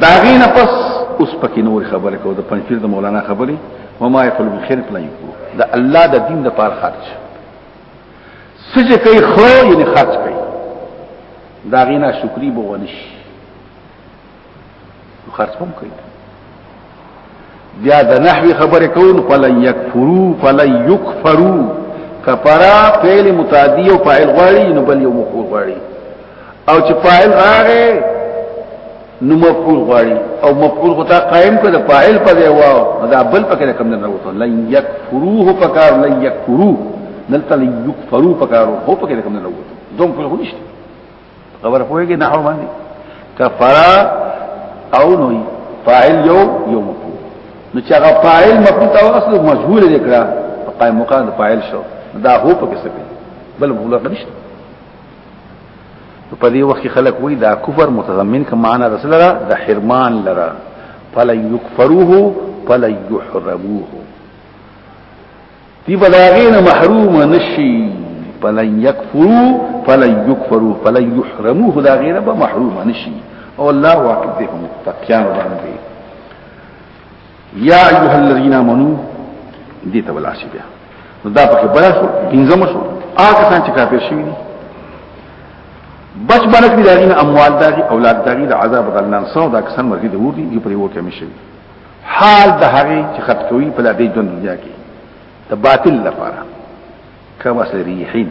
داغې نه پس اوس پکې نور خبره کو د پنځیر د مولانا خبري وما يقول بالخير فلا يكون دا الله د دین د پاره خرج سجه کوي خو یې خرج کوي دا غینا شکری بو ونش خرج هم کوي بیا د نحوی خبره کول فلن یکفرو فلن یکفرو کفرا فعل متعدی او فاعل غواړي نو بل یو مفعول غواړي او چې فاعل راغې نو مفعول غواړي او مفعول غتا قائم کړه فاعل په دی واو دا بل پکې کم نه راوته لن یکفروه فکار لن یکفروه دلته لن یکفروه فکار هو پکې کم نه راوته دوم په هو نشته خبره پوهیږي نه هو باندې کفرا او نو فاعل یو یو مفعول نو چې هغه فاعل مفعول ته اصل مجهول ذکر قائم مقام فاعل شو دا هو پکې څه بل مفعول نشته په دې وخت خلک وی دا کفر متضمن ک معنا رسول را د حرمان لرا فلا یکفروه فلا یحرموه دی بلاغین محروم نشي فلا یکفرو فلا یکفرو فلا یحرموه دا غیر به محروم نشي او الله واقف دې هم تکیان باندې یا ایها الذین آمنو دې ته ولاشي بیا نو دا پکې بل شو پنځم شو هغه څنګه چې کافر شوی دي بچ بنک دي داغین اموال داغي اولاد داغي د عذاب غلنان سو دا کسان مرګي د وري یو پرې وکه مشي حال د هغه چې خط کوي په لدې دنیا کې د باطل لپاره کما سریحین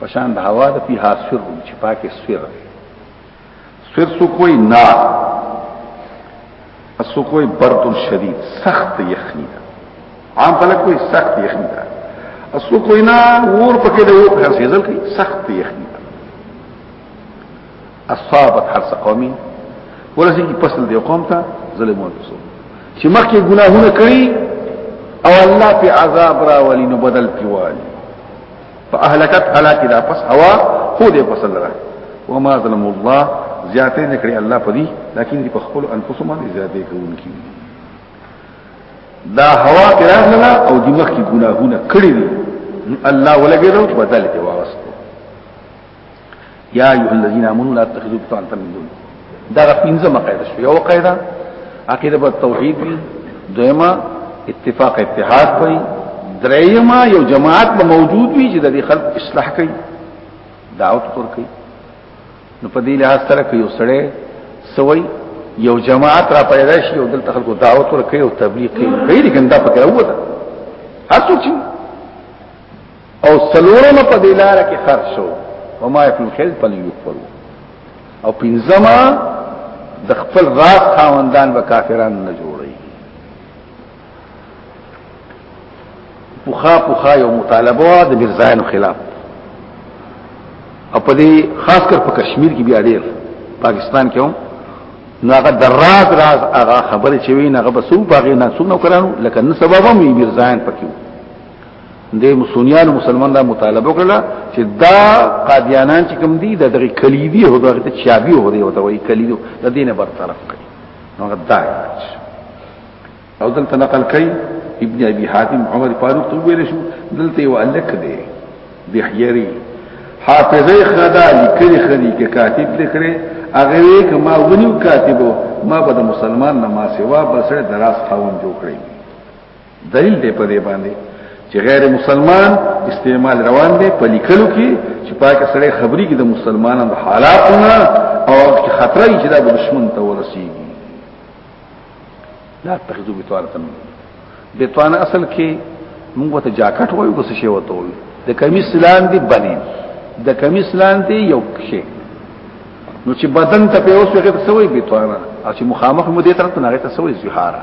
پشان د هوا د پیها سر چې پاکه سر پھر سو کوئی نا اسو کوئی برد شدید سخت یخنی دا عام خلک کوئی سخت یخنی دا اسو کوئی نا ور پکې د وو په سیزل کې سخت یخنی دا اصابت حرس قومي ورسې کې فصل دی قوم ته ظلم ورسو چې مخکې ګناهونه کړی او الله په عذاب راولي نو بدل پیوالي فاهلكت هلاك دا پس هوا هو دې فصل را وما ظلم الله زیاته نه کړی الله پدی لکن دې په خپل انفسهم باندې زیاته کوونکی دا هوا تراغ لنا او دماغ کی گناهونه کړی دي الله ولګیدو بدل کې واغستو یا ایه الذین آمنوا لا تتخذوا بطانه من دون دا پنځمه قاعده شو یو قاعده عقیده په توحید دی دویمه اتفاق اتحاد کوي دریمه یو جماعت به موجود وي چې د خلق اصلاح کوي دعوت پر کوي نو په دې لحاظ سره کوي سړی سوي یو جماعت را پیدا شي او دلته خلکو دعوت ور کوي او تبلیغ کوي لیکن دا پکې وته هر څوک او سلورم په دې لار کې خرج شو او ما يفعل خير فليكفر او پنځما د خپل راز خاوندان به کافران نه جوړي پوخا پوخا یو مطالبه د مرزایانو خلاف او په دې خاص کر په کشمیر کې بیا ډېر پاکستان کې هم نو هغه دراز راز هغه خبره چې وینه هغه بسو باغې نه څونه کړانو لکه نن سبب هم مرزایان پکې د مسونیانو مسلمان دا مطالبه وکړه چې دا قادیانان چې کوم دي د دغه کلیدی هو دغه ته چابي هو دی او دا وی کلیدو د دینه برطرف کړي نو دا او دلته نقل کړي ابن ابي حاتم عمر فاروق ته ویل شو دلته یو الک دی د حیری حافظه خدا لیکلي خدي کې کاتب لیکره هغه وی کما ونیو کاتبو ما به مسلمان نه ما سوا بسره دراس خاون جوړ کړی دلیل دی په دې باندې چې غیر مسلمان استعمال روان دی په لیکلو کې چې پاکه سره خبري کې د مسلمانانو حالاتونه او خطر یې چې د دشمن ته ورسیږي لا تخذو بتوانتن بتوان اصل کې موږ ته جاکټ وایو کو څه شی وته وایو د کمیس لان دی بنی د کمیس لان دی یو شی نو چې بدن ته په اوسه کې څه وایي بتوانه او چې مخامخ مو دې تر ته نه ته څه وایي زهاره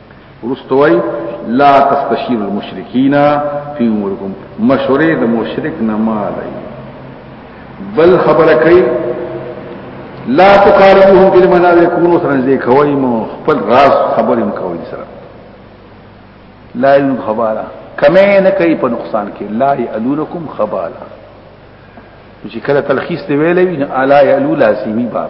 ورسته وای لا تستشیر المشرکین فی امورکم مشوره د مشرک نه مالای بل خبره کوي لا تقاربوهم بالمنال يكونوا سره دې کوي مو خپل راز خبرې کوي سره لا ین خبره کمه نه کوي په نقصان کې لا یلولکم خبالا چې کله تلخیص دی ویلې نه الا یلو لازمی باب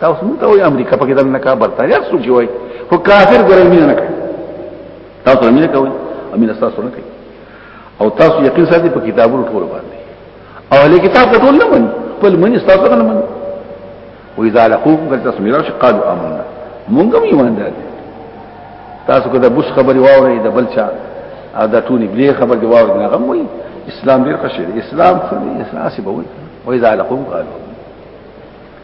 تاسو مونږ ته وایي امریکا پکې دنه نه کا برتانیا څوک وایي خو کافر ګرې مين نه کوي تاسو مين کوي امین تاسو نه کوي او تاسو یقین ساتي په کتابونو ټول باندې او له کتاب ټول نه مني خپل مني تاسو نه مني و اذا لقوكم قد تسمعوا قالوا آمنا مونږ هم ایمان دي تاسو کو د بوس خبري واوري د بلچا او د ټونی بلی خبر دی واوري نه غم وي اسلام ډیر قشری اسلام څه دی اساس به وي و اذا لقوكم قالوا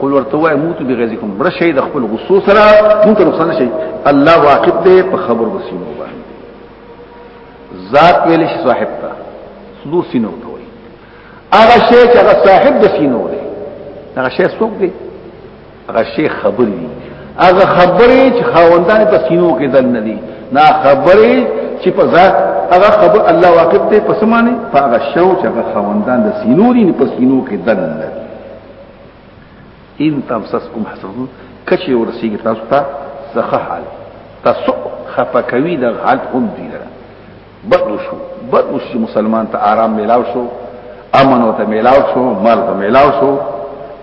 قل ورته وای موت به غزيکم بر شي د خپل غصو سره مونږ ته نقصان شي الله واقف دی په خبر وسیمو باندې ذات ویل شي صاحب ته صدور سینو ته وای هغه شی چې هغه صاحب د سینو دی هغه شی څوک دی هغه شی خبر دی هغه خبرې چې خاوندان په سینو کې دل نه دي نه خبرې چې په ذات هغه خبر الله واقف دی په سمانه په هغه شو چې هغه خاوندان د سینو دي په سینو کې دل نه دي ان تمسسکم حسنه کچې ورسیږي تاسو ته زخه حال تاسو خفقوي د حال هم دی لره بدو شو بدو شو مسلمان ته آرام ملاو شو امن او ته ملاو شو مال ته ملاو شو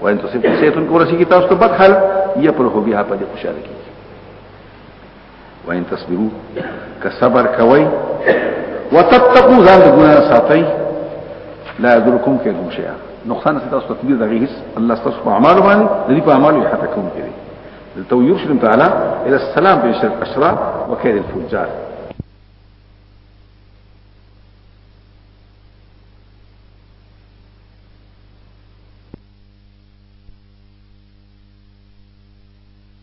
وان تاسو په سیتون کو ورسیږي تاسو ته بد حال یې پر هو بیا په دې خوشاله کیږي وان تصبروا که صبر کوي وتتقوا ځان د ګناه ساتي لا يضركم كيدهم شيئا نقصان څه تاسو تدبیر دغه هیڅ الله تاسو په اعمال باندې د دې په اعمال یې حتی کوم کړي دلته یرشد تعالی الى السلام بشر اشرا وكيد الفجار